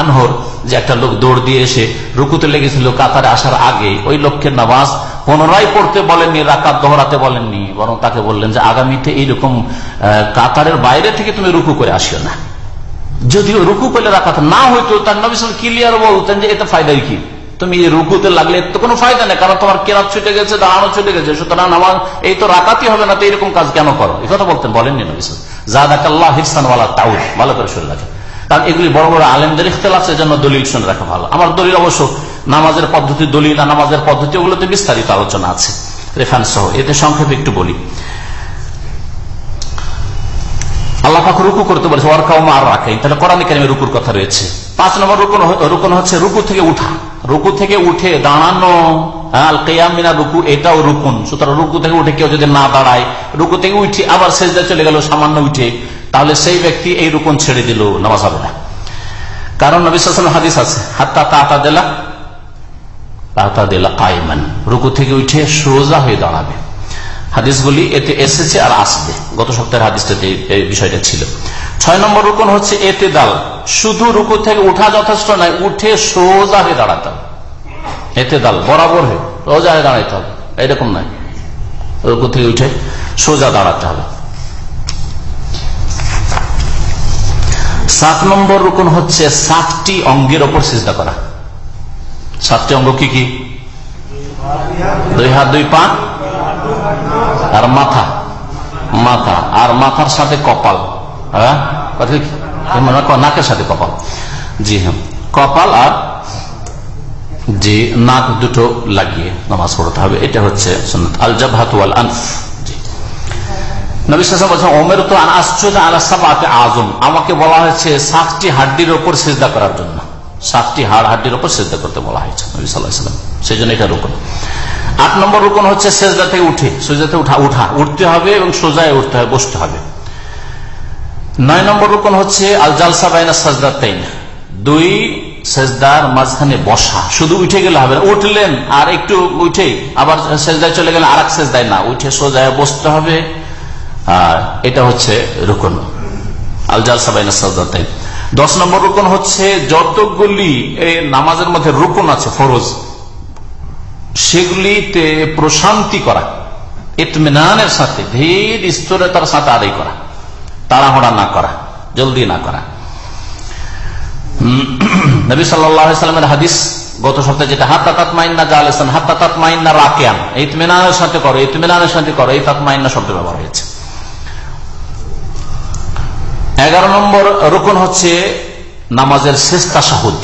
S1: আনহর, যে একটা লোক দৌড় দিয়ে এসে রুকুতে লেগেছিল কাতারে আসার আগে, ওই লোককে নামাজ পুনরায় পড়তে বলেননি, রাকাত দহরাতে বলেননি, বরং তাকে বললেন যে আগামীতে এইরকম কাতারের বাইরে থেকে তুমি রুকু করে আসিও না। যদিও রুকু পেলে রাখাত না হইতো, তার নবী ক্লিয়ার বলতেন যে এটা ফায়দাই কি? তুমি রুকুতে লাগলে তো কোনো ফায়দা নেই, কারণ তোমার কেরাত ছুটে গেছে, দাঁড়ানো ছুটে গেছে, সুতরাং আমার এই তো রাকাতই হবে না, তো এরকম কাজ কেন করো? এই কথা বলতেন, বলেননি নবী জাদাকাল্লাহ হিরসানওয়ালা তাউল ভালো করে শুনে রাখে কারণ এগুলি বড় বড় আলেমদের ইখতলাফ জন্য দলিল শুনে রাখা ভালো। আমার দলিল অবশ্য নামাজের পদ্ধতি দলিল নামাজের পদ্ধতি ওগুলোতে বিস্তারিত আলোচনা আছে। রেফারেন্স সহ, এতে সংক্ষেপে একটু বলি। আল্লাহ রুকু করতে বলেছে তাহলে রুকুর কথা রয়েছে। পাঁচ নম্বর হচ্ছে রুকু থেকে উঠা। রুকু থেকে উঠে দাঁড়ানো আল কেয়ামিনা রুকু, এটাও রুকুন। সুতরাং রুকু থেকে উঠে কেউ যদি না দাঁড়ায়, রুকু থেকে উঠে আবার সেজদা চলে গেল, সামান্য উঠে, তাহলে সেই ব্যক্তি এই রুকুন ছেড়ে দিল, নামাজ হবে না। কারণ নবিসাম হাদিস আছে, হাত্তা তা দেলা কাইমান রুকু থেকে উঠে সোজা হয়ে দাঁড়াবে। হাদিসগুলি এতে এসেছে আর আসবে। গত সপ্তাহের হাদিসটাতে এই বিষয়টা ছিল। ছয় নম্বর রুকন হচ্ছে এতে দাল শুধু রুকু থেকে উঠা যথেষ্ট নয়, উঠে সোজা হয়ে দাঁড়াতে হবে। এতে দাল বরাবর হয়ে, সোজা হয়ে দাঁড়াইতে হবে। এরকম নয়। রুকু থেকে উঠে সোজা দাঁড়াতে হবে। সাত নম্বর রুকন হচ্ছে সাতটি অঙ্গের ওপর চেষ্টা করা। সাতটি অঙ্গ কি কি? দুই হাত, দুই পা? আর মাথা? মাথা। আর মাথার সাথে কপাল। হ্যাঁ? নাকের সাথে কপাল। জি হ্যাঁ। কপাল আর যে নাক দুটো লাগিয়ে নামাজ পড়তে হবে। এটা হচ্ছে আল আনফ আমাকে বলা হয়েছে, সাতটি হাড্ডির ওপর সেজদা করার জন্য। সাতটি হাড় হাড্ডির ওপর সেজদা করতে বলা হয়েছে, নবী সাল্লাহ সেই জন্য এটা রোকন। আট নম্বর রোকন হচ্ছে সেজদা থেকে উঠে, সেজদাতে উঠা উঠা, উঠতে হবে এবং সোজায় উঠতে হবে, বসতে হবে। নয় নম্বর রোকন হচ্ছে আল জালসা বাইনা সাজদা তাইন দুই, সেজদার মাঝখানে বসা, শুধু উঠে গেলে হবে উঠলেন আর একটু উঠে, আবার সেজদায় চলে গেলেন আর এক সেজদায় না, উঠে সোজায় বসতে হবে। আর এটা হচ্ছে রুকন আল জালসা বাইনা সাজদা তাইন দশ নম্বর রুকন হচ্ছে যতগুলি নামাজের মধ্যে রুকন আছে, ফরজ, সেগুলিতে প্রশান্তি করা, ইতমিনানের সাথে, ধীর স্থিরতার সাথে আদায় করা, তাড়াহড়া না করা, জলদি না করা। নবী সাল্লামের হাদিস গত সপ্তাহে যেটা হাত তাত মাইন্না জালেসান হাত তাত মাইন্না রাকেয়ান, ইতমিনানের সাথে করো, ইতমিনানের সাথে করো, এই তাত মাইন্না শব্দ ব্যবহার হয়েছে। এগারো নম্বর রোকন হচ্ছে নামাজের শেষ তাসাহুদ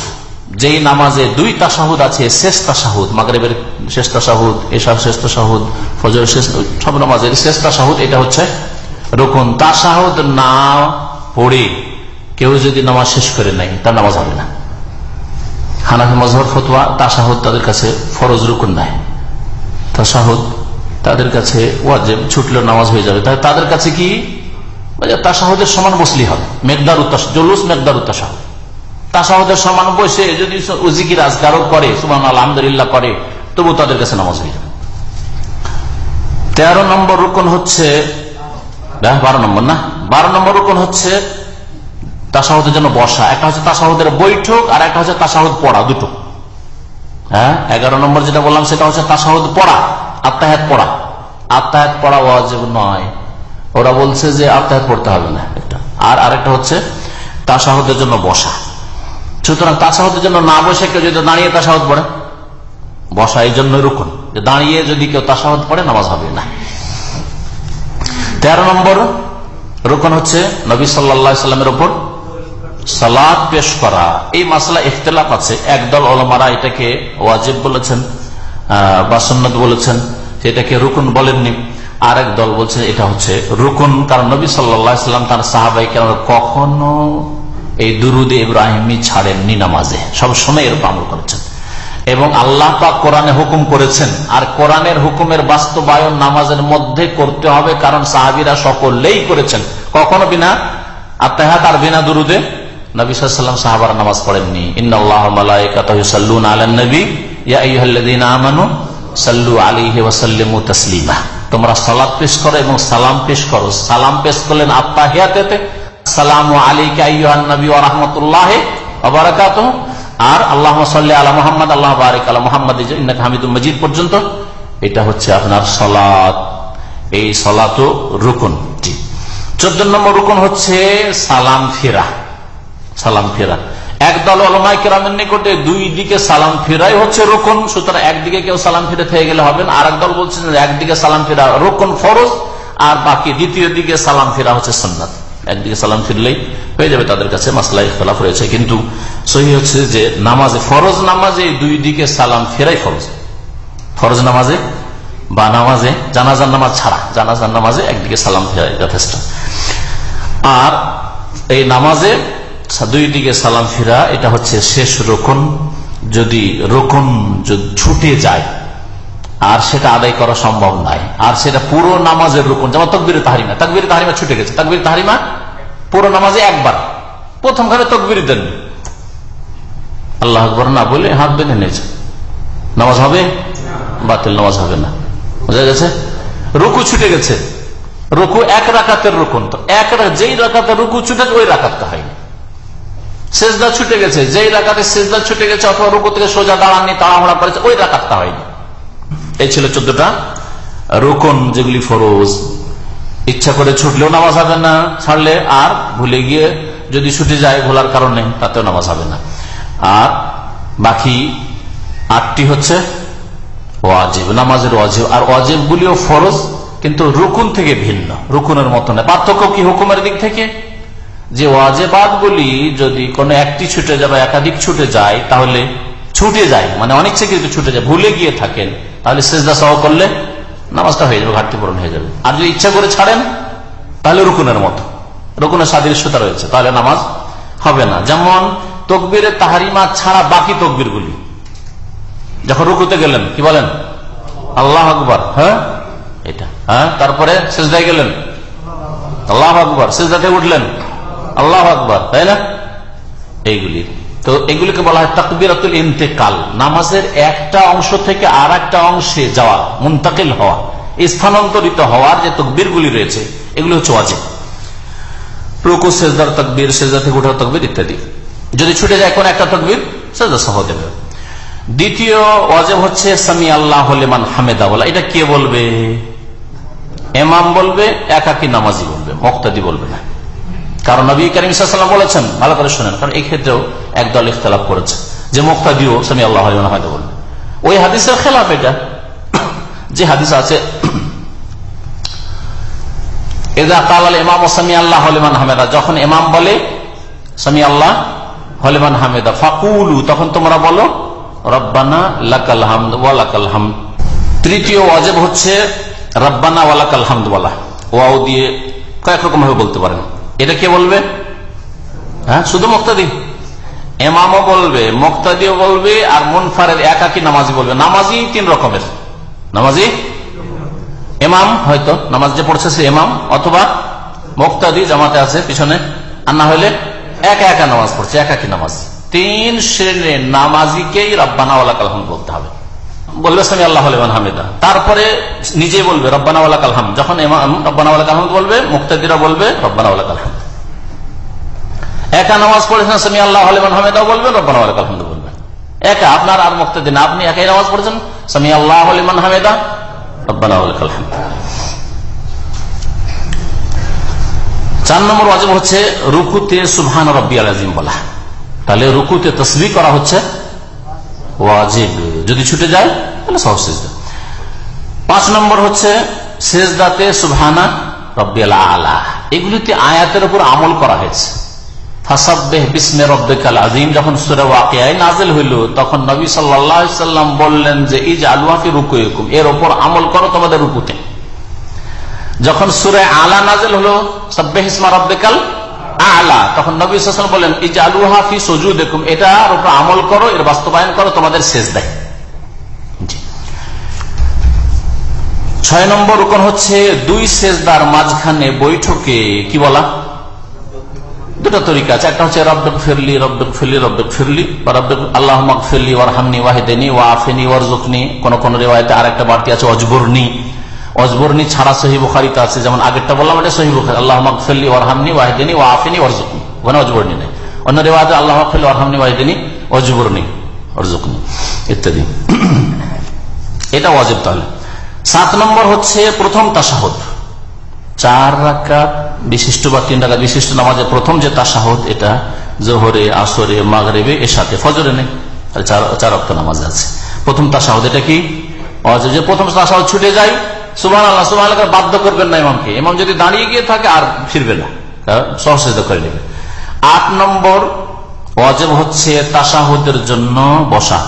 S1: যেই নামাজে দুই তাসাহুদ আছে শেষ তাসাহুদ মাগরেবের শেষ তাসাহুদ এসব শেষ তাসাহুদ ফজর শেষ সব নামাজের শেষ তাসাহুদ এটা হচ্ছে রুকুন। তাসাহুদ না পড়ে কেউ যদি নামাজ শেষ করে নাই তার নামাজ হবে না। হানাফি মজহর ফতোয়া তাসাহুদ তাদের কাছে ফরজ রুকুন নাই। তাসাহুদ তাদের কাছে ওয়াজেব, ছুটলেও নামাজ হয়ে যাবে। তাদের কাছে কি? তাসাহুদের সমান বসলি হবে। মেঘদার উত্তাস, জলুস মেঘদার উত্তাসাহুদ তাসাহুদের সমান বসে যদি উজিকির আজগারও করে সুমান আলহামদুলিল্লাহ করে, তবু তাদের কাছে নামাজ হয়ে যাবে। তেরো নম্বর রুকন হচ্ছে বারো নম্বর না? বারো নম্বর রুকন হচ্ছে তাসাহুদের জন্য বসা। একটা হচ্ছে তাসাহুদের বৈঠক, আর একটা হচ্ছে তাসাহুদ পড়া, দুটো। হ্যাঁ এগারো নম্বর যেটা বললাম, সেটা হচ্ছে তাসাহুদ পড়া আত্মাহাত পড়া। আত্মাহাত পড়া ওয়াজিব নয়। ওরা বলছে যে আত্মাহাত পড়তে হবে না একটা। আর আরেকটা হচ্ছে তাসাহুদের জন্য বসা। সুতরাং তাসাহুদের জন্য না বসে কেউ যদি দাঁড়িয়ে তাসাহুদ পড়ে, বসা এই জন্য রুকুন, যে দাঁড়িয়ে যদি কেউ তাসাহুদ পড়ে, নামাজ হবে না। তেরো নম্বর রুকন হচ্ছে নবী সাল্লা সাল্লামের ওপর সালাদ পেশ করা। এই মাসলা ইফতলাফ আছে। একদল অলমারা এটাকে ওয়াজিব বলেছেন বা সন্ন্যত বলেছেন এটাকে রুকুন বলেননি। আরেক দল বলছে এটা হচ্ছে রুকুন। কারণ নবী সাল্লাম তার সাহাবাই কেন কখনো এই দুরুদে ইব্রাহিমী ছাড়েননি নামাজে। সবসময় এরকম আমল করেছেন। এবং আল্লাহ পাক কোরআনে হুকুম করেছেন, আর কোরআনের হুকুমের বাস্তবায়ন নামাজের মধ্যে করতে হবে, কারণ সাহাবিরা সকলেই করেছেন। কখনো বিনা আত্মাহাত আর বিনা দুরুদে নবী সাহাবার নামাজ পড়েননি। ওয়াসাল্লিমু তাসলিমা। তোমরা সালাদ পেশ করো এবং সালাম পেশ করো। সালাম পেশ করলেন আত্মাহিয়াতে সালাম আলিকা নবী রহমতুল্লাহ আর আল্লাহ সাল্লি আলা মোহাম্মদ, আল্লাহ বারিক আলা মোহাম্মদ হামিদুল মজিদ পর্যন্ত। এটা হচ্ছে আপনার সলাত। এই সলাত রুকুন। চোদ্দ নম্বর রুকুন হচ্ছে সালাম ফেরা সালাম ফেরা একদল অলমাই কেরামের নিকটে দুই দিকে সালাম ফেরাই হচ্ছে রোকন, সুতরাং একদিকে কেউ সালাম ফিরে থেকে গেলে হবে না। আর একদল বলছেন একদিকে সালাম ফেরা রোকন ফরজ, আর বাকি দ্বিতীয় দিকে সালাম ফেরা হচ্ছে সন্ন্যাত একদিকে সালাম ফিরলেই হয়ে যাবে তাদের কাছে মাসলা ইখতলাফ রয়েছে। কিন্তু সহি হচ্ছে যে নামাজে ফরজ নামাজে দুই দিকে সালাম ফেরাই ফরজ। ফরজ নামাজে বা নামাজে জানাজার নামাজ ছাড়া জানাজার নামাজে একদিকে সালাম ফেরাই যথেষ্ট। আর এই নামাজে দুই দিকে সালাম ফিরা, এটা হচ্ছে শেষ রোকন। যদি রোকন ছুটে যায়, আর সেটা আদায় করা সম্ভব নয় আর সেটা পুরো নামাজের রোকন, যেমন তকবির তাহারিমা তকবির তাহারিমা ছুটে গেছে। তকবির তাহারিমা পুরো নামাজে একবার। প্রথম ঘরে তকবির দেন। আল্লাহ আকবর না বলে হাত বেঁধে নিয়েছে। নামাজ হবে? বাতিল নামাজ হবে না। বোঝা গেছে? রুকু ছুটে গেছে। রুকু এক রাকাতের রুকুন তো। এক যেই রাকাতের রুকু ছুটে ওই রাকাতটা হয়নি সেজদা ছুটে গেছে, যেই রাকাতে সেজদা ছুটে গেছে অথবা রুকু থেকে সোজা দাঁড়াননি, তাড়াহুড়া করেছে, ওই রাকাতটা হয়নি এই ছিল চোদ্দটা রুকন যেগুলি ফরোজ। ইচ্ছা করে ছুটলেও নামাজ হবে না, ছাড়লে আর ভুলে গিয়ে যদি ছুটে যায়, ভোলার কারণে তাতেও নামাজ হবে না। আর বাকি আটটি হচ্ছে ওয়াজিব, নামাজের ওয়াজিব। আর ওয়াজিব গুলিও ফরজ, কিন্তু রুকুন থেকে ভিন্ন, রুকুনের মতো না পার্থক্য কি হুকুমের দিক থেকে? যে ওয়াজেবাদ গুলি যদি কোনো একটি ছুটে যায় বা একাধিক ছুটে যায়, তাহলে ছুটে যায় মানে অনেক সেক্ষেত্রে ছুটে যায়, ভুলে গিয়ে থাকেন, তাহলে সেজদা সহ করলে নামাজটা হয়ে যাবে, ঘাটতি পূরণ হয়ে যাবে। আর যদি ইচ্ছা করে ছাড়েন, তাহলে রুকুনের মতো। রুকুনের সাদৃশ্যতা রয়েছে, তাহলে নামাজ হবে না। যেমন তকবিরে তাহারিমা ছাড়া বাকি তকবির গুলি যখন রুকুতে গেলেন, কি বলেন? আল্লাহ আকবর হ্যাঁ? এটা হ্যাঁ? তারপরে সেজদায় গেলেন? আল্লাহ আকবর, সেজদাতে উঠলেন? আল্লাহ আকবর, তাই না? এইগুলি। তো এগুলিকে বলা হয় তাকবিরাতুল ইন্তেকাল। নামাজের একটা অংশ থেকে আর একটা অংশে যাওয়া, মুন্তাকিল হওয়া, স্থানান্তরিত হওয়ার যে তকবির গুলি রয়েছে, এগুলি হচ্ছে ওয়াজে রুকু, সেজদার তকবির, সেজদা থেকে উঠার তকবির ইত্যাদি। যদি ছুটে যায় কোন একটা তকবির, সেজদা সহ দেবে। দ্বিতীয় ওয়াজেব হচ্ছে সামি আল্লাহ হলেমান হামেদা বলা। এটা কে বলবে? এমাম বলবে, একাকি নামাজি বলবে, মক্তাদি বলবে না। কারণ নবী করিম সাল্লাম বলেছেন, ভালো করে শোনেন, কারণ এই ক্ষেত্রেও একদল ইখতলাফ করেছে। যে দিও সামি আল্লাহ হয়তো বলবে ওই হাদিসের খেলাফ এটা। যে হাদিস আছে বলে, সামি আল্লাহ হামেদা ফাকুলু, তখন তোমরা বলো, রব্বানা তৃতীয় হচ্ছে, রব্বানা দিয়ে কয়েক রকম ভাবে বলতে পারেন। এটা কে বলবে? হ্যাঁ শুধু মুক্তাদি। এমামও বলবে, মুক্তাদিও বলবে, আর মুনফারের একাকি নামাজি বলবে। নামাজি তিন রকমের। নামাজি? এমাম হয়তো, নামাজ যে পড়ছে সে এমাম অথবা মুক্তাদি জামাতে আছে পিছনে, আর না হলে একা একা নামাজ পড়ছে, একাকি নামাজ। তিন শ্রেণির নামাজিকেই রব্বানা কালহাম বলতে হবে। বলবে সামি আল্লাহ হামিদা। তারপরে নিজে বলবে, রব্বানা কালহাম যখন রব্বানা কালহাম বলবে, মুক্তাদিরা বলবে, রব্বানা কালহাম একা নামাজ পড়েছেন সামি আল্লাহ হামিদা বলবেন, রব্বানা কালহাম বলবেন। একা, আপনার আর মুক্তাদিন আপনি একাই নামাজ পড়েছেন সামি আল্লাহ হামিদা, রব্বানা কালহাম চার নম্বর ওয়াজিব হচ্ছে, রুকুতে সুবহান রব্বি আজিম বলা। তাহলে রুকুতে তসবি করা হচ্ছে ওয়াজিব। যদি ছুটে যায়, তাহলে সহজ সেজদা। পাঁচ নম্বর হচ্ছে, সেজদাতে সুবহানা রব্বিয়াল আলা। এগুলিতে আয়াতের উপর আমল করা হয়েছে। সুরে নাজেল তখন নবী বললেন যে এর ওপর আমল করো তোমাদের রুকুতে। যখন সুরে আলা নাজেল হলো, সাব্বাহ ইসমা রব্বিকাল আলা তখন নবী হাসান বলেন এই যে আলুহা ফি সজু দেখুন এটার উপর আমল করো, এর বাস্তবায়ন করো, তোমাদের শেষ দেয় ছয় নম্বর রুকন হচ্ছে দুই শেষদার মাঝখানে বৈঠকে, কি বলা? দুটো তরিকা। আছে একটা হচ্ছে রব্দক ফিরলি রব্দক ফিরলি রব্দক ফিরলি বা রব্দক আল্লাহ ফিরলি ওয়ার হামনি ওয়াহিদিনী ওয়াফিনী ওয়ারজুকনি কোন কোন রেওয়ায়তে আর একটা বাড়তি আছে অজবরনি অজবরনি ছাড়া সহি বুখারিতে আছে, যেমন আগেরটা বললাম, এটা সহি বুখারি। আল্লাহ মকফেল্লি ওয়ারহামনি ওয়াহিদিনী ও আফিনী অর্জুকনি ওখানে অজবরনি নেই। অন্য রেওয়াজ আল্লাহ মকফেল্লি ওয়ারহামনি ওয়াহিদিনী অজবরনি অর্জুকনি ইত্যাদি। এটা ওয়াজিব তাহলে। সাত নম্বর হচ্ছে প্রথম তাসাহদ চার রাকাত বিশিষ্ট বা তিন রাকাত বিশিষ্ট নামাজের প্রথম যে তাসাহদ এটা জোহরে, আসরে, মাগরেবে এর সাথে ফজরে নেই। চার অক্ট নামাজ আছে। প্রথম তাসাহদ এটা কি? যে প্রথম তাসাহদ ছুটে যায় সুমান আল্লাহ আল্লাহ বাধ্য করবেন না ইমামকে। ইমাম যদি দাঁড়িয়ে গিয়ে থাকে, আর ফিরবে না। সহসিদ্ধ করে নেবে। আট নম্বর অজেব হচ্ছে তাসাহুদের জন্য বসা।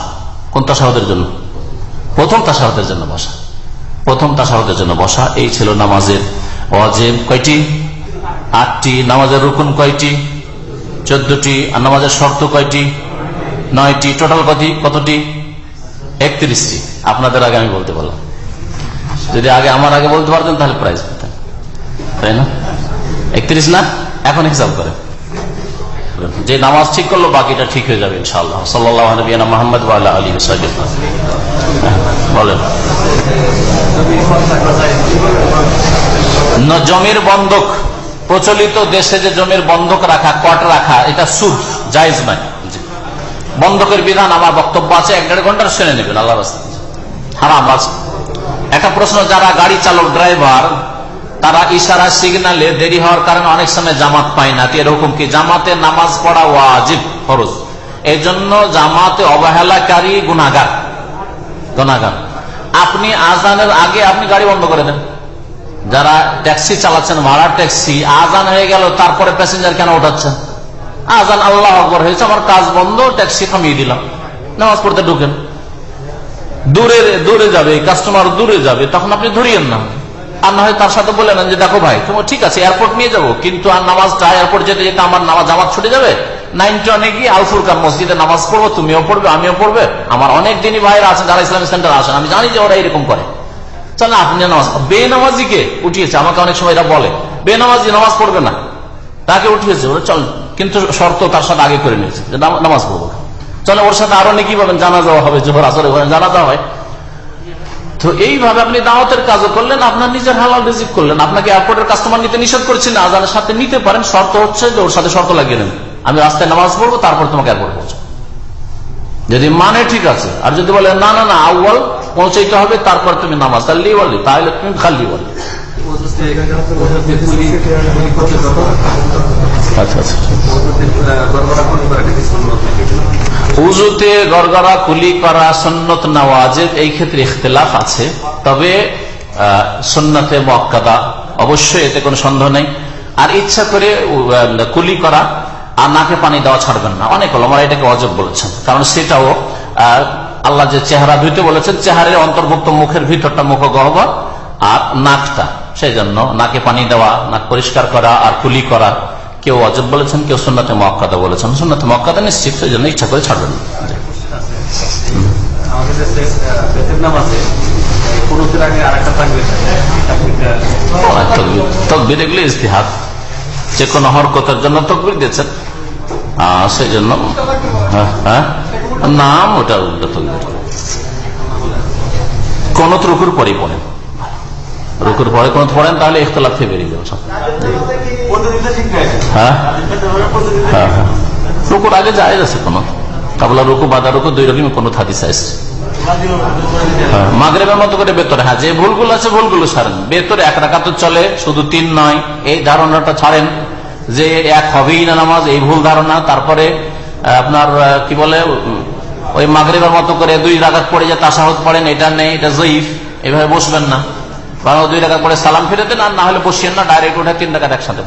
S1: কোন তাসাহুদের জন্য? প্রথম তাসাহুদের জন্য বসা। প্রথম তাসাহুদের জন্য বসা, এই ছিল নামাজের অজেব কয়টি? আটটি। নামাজের রুকুন কয়টি? চোদ্দটি। আর নামাজের শর্ত কয়টি? নয়টি। টোটাল কতি কতটি? একত্রিশটি। আপনাদের আগে আমি বলতে পারলাম। যদি আগে আমার আগে বলতে পারতেন, তাহলে প্রাইজ পেতেন তাই না? একত্রিশ না এখন হিসাব করে। যে নামাজ ঠিক করল, বাকিটা ঠিক হয়ে যাবে সাল্লাহ মোহাম্মদ আলী বলেন। জমির বন্ধক, প্রচলিত দেশে যে জমির বন্ধক রাখা কট রাখা, এটা সুদ, জায়জ নয়। বন্ধকের বিধান, আমার বক্তব্য আছে, এক দেড় ঘণ্টার শুনে নেবেন আল্লাহ হারাম আছে একটা প্রশ্ন, যারা গাড়ি চালক, ড্রাইভার, তারা ইশারা সিগনালে দেরি হওয়ার কারণে অনেক সময় জামাত পায় না। এরকম কি? জামাতে নামাজ পড়া ওয়াজিব, ফরজ। এই জন্য জামাতে অবহেলাকারী গুণাগার গুণাগার আপনি আজানের আগে আপনি গাড়ি বন্ধ করে দেন। যারা ট্যাক্সি চালাচ্ছেন ভাড়া ট্যাক্সি, আজান হয়ে গেল, তারপরে প্যাসেঞ্জার কেন ওঠাচ্ছেন আজান আল্লাহ হয়েছে, আমার কাজ বন্ধ, ট্যাক্সি থামিয়ে দিলাম। নামাজ পড়তে ঢুকেন। দূরে দূরে যাবে কাস্টমার দূরে যাবে, তখন আপনি ধরিয়েন না। আর না হয় তার সাথে বললেন যে, দেখো ভাই, তোমার ঠিক আছে এয়ারপোর্ট নিয়ে যাব, কিন্তু আর নামাজটা এয়ারপোর্ট যেতে যেতে আমার নামাজ, জামাত ছুটে যাবে? নাইন টনে গিয়ে আলফুরকার মসজিদে নামাজ পড়ব, তুমিও পড়বে, আমিও পড়বে। আমার অনেক দিনই ভাইরা আছেন যারা ইসলামিক সেন্টার আসেন আমি জানি যে ওরা এরকম করে। চল আপনি নামাজ, বেনামাজিকে উঠিয়েছে, আমাকে অনেক সময় এরা বলে, বেনামাজি নামাজ পড়বে না। তাকে উঠিয়েছে চল। কিন্তু শর্ত তার সাথে আগে করে নিয়েছে নামাজ পড়ব। চলে, ওর সাথে আরও নাকি পাবেন জানা যাওয়া হবে, জোহর আসরে জানা যাওয়া হয়। তো এইভাবে আপনি দাওয়াতের কাজও করলেন, আপনার নিজের হালাল রিজিক করলেন। আপনাকে এয়ারপোর্টের কাস্টমার নিতে নিষেধ করছি না, আজানের সাথে নিতে পারেন, শর্ত হচ্ছে যে ওর সাথে শর্ত লাগিয়ে নেন আমি রাস্তায় নামাজ পড়ব, তারপর তোমাকে এয়ারপোর্ট পৌঁছাবো। যদি মানে ঠিক আছে, আর যদি বলে, না না না আউ্বাল পৌঁছাইতে হবে, তারপর তুমি নামাজ তাহলে বলি তাহলে তুমি খালি বলি আচ্ছা আচ্ছা। উজুতে গড়গড়া কুলি করা সন্নত নওয়াজেব এই ক্ষেত্রে ইখতলাফ আছে। তবে সন্ন্যতে মক্কাদা অবশ্যই এতে কোনো সন্দেহ নেই। আর ইচ্ছা করে কুলি করা আর নাকে পানি দেওয়া ছাড়বেন না। অনেক ওলামারা এটাকে অজব বলেছেন। কারণ সেটাও আল্লাহ যে চেহারা ধুইতে বলেছেন, চেহারের অন্তর্ভুক্ত মুখের ভিতরটা মুখ গহ্বর আর নাকটা। সেই জন্য নাকে পানি দেওয়া, নাক পরিষ্কার করা আর কুলি করা কেউ অজব বলেছেন কেউ সুন্নাতে মক্কাদা বলেছেন। সুন্নাতে মক্কাদা নিশ্চিত সেই জন্য ইচ্ছা করে ছাড়বেন তকবির এগুলো ইস্তিহাদ যে কোনো হরকতের জন্য তকবির দিয়েছেন। সেই জন্য হ্যাঁ, হ্যাঁ। নাম ওটা উল্টো তকবির। কোন রুকুর পরেই পড়েন। রুকুর পরে কোন পড়েন তাহলে ইখতলাফ বেরিয়ে যাবে হ্যাঁ? হ্যাঁ হ্যাঁ। রুকুর আগে যায় আছে কোনো? কাবলা রুকু বাদা রুকু দুই রকম কোনো হাদিস আসছে মাগরেবের মতো করে বেতরে। হ্যাঁ যে ভুলগুলো আছে ভুলগুলো ছাড়েন। বেতরে এক চলে শুধু তিন নয় এই ধারণাটা ছাড়েন যে এক হবেই না নামাজ এই ভুল ধারণা। তারপরে আপনার কি বলে ওই মাগরেবের মতো করে দুই রাখাত পড়ে যে তাসাহত পড়েন এটা নেই এটা জয়ীফ। এভাবে বসবেন না। দুই রাখাত পরে সালাম ফিরে দেন আর না হলে বসিয়েন না ডাইরেক্ট উঠে তিন রাখাত একসাথে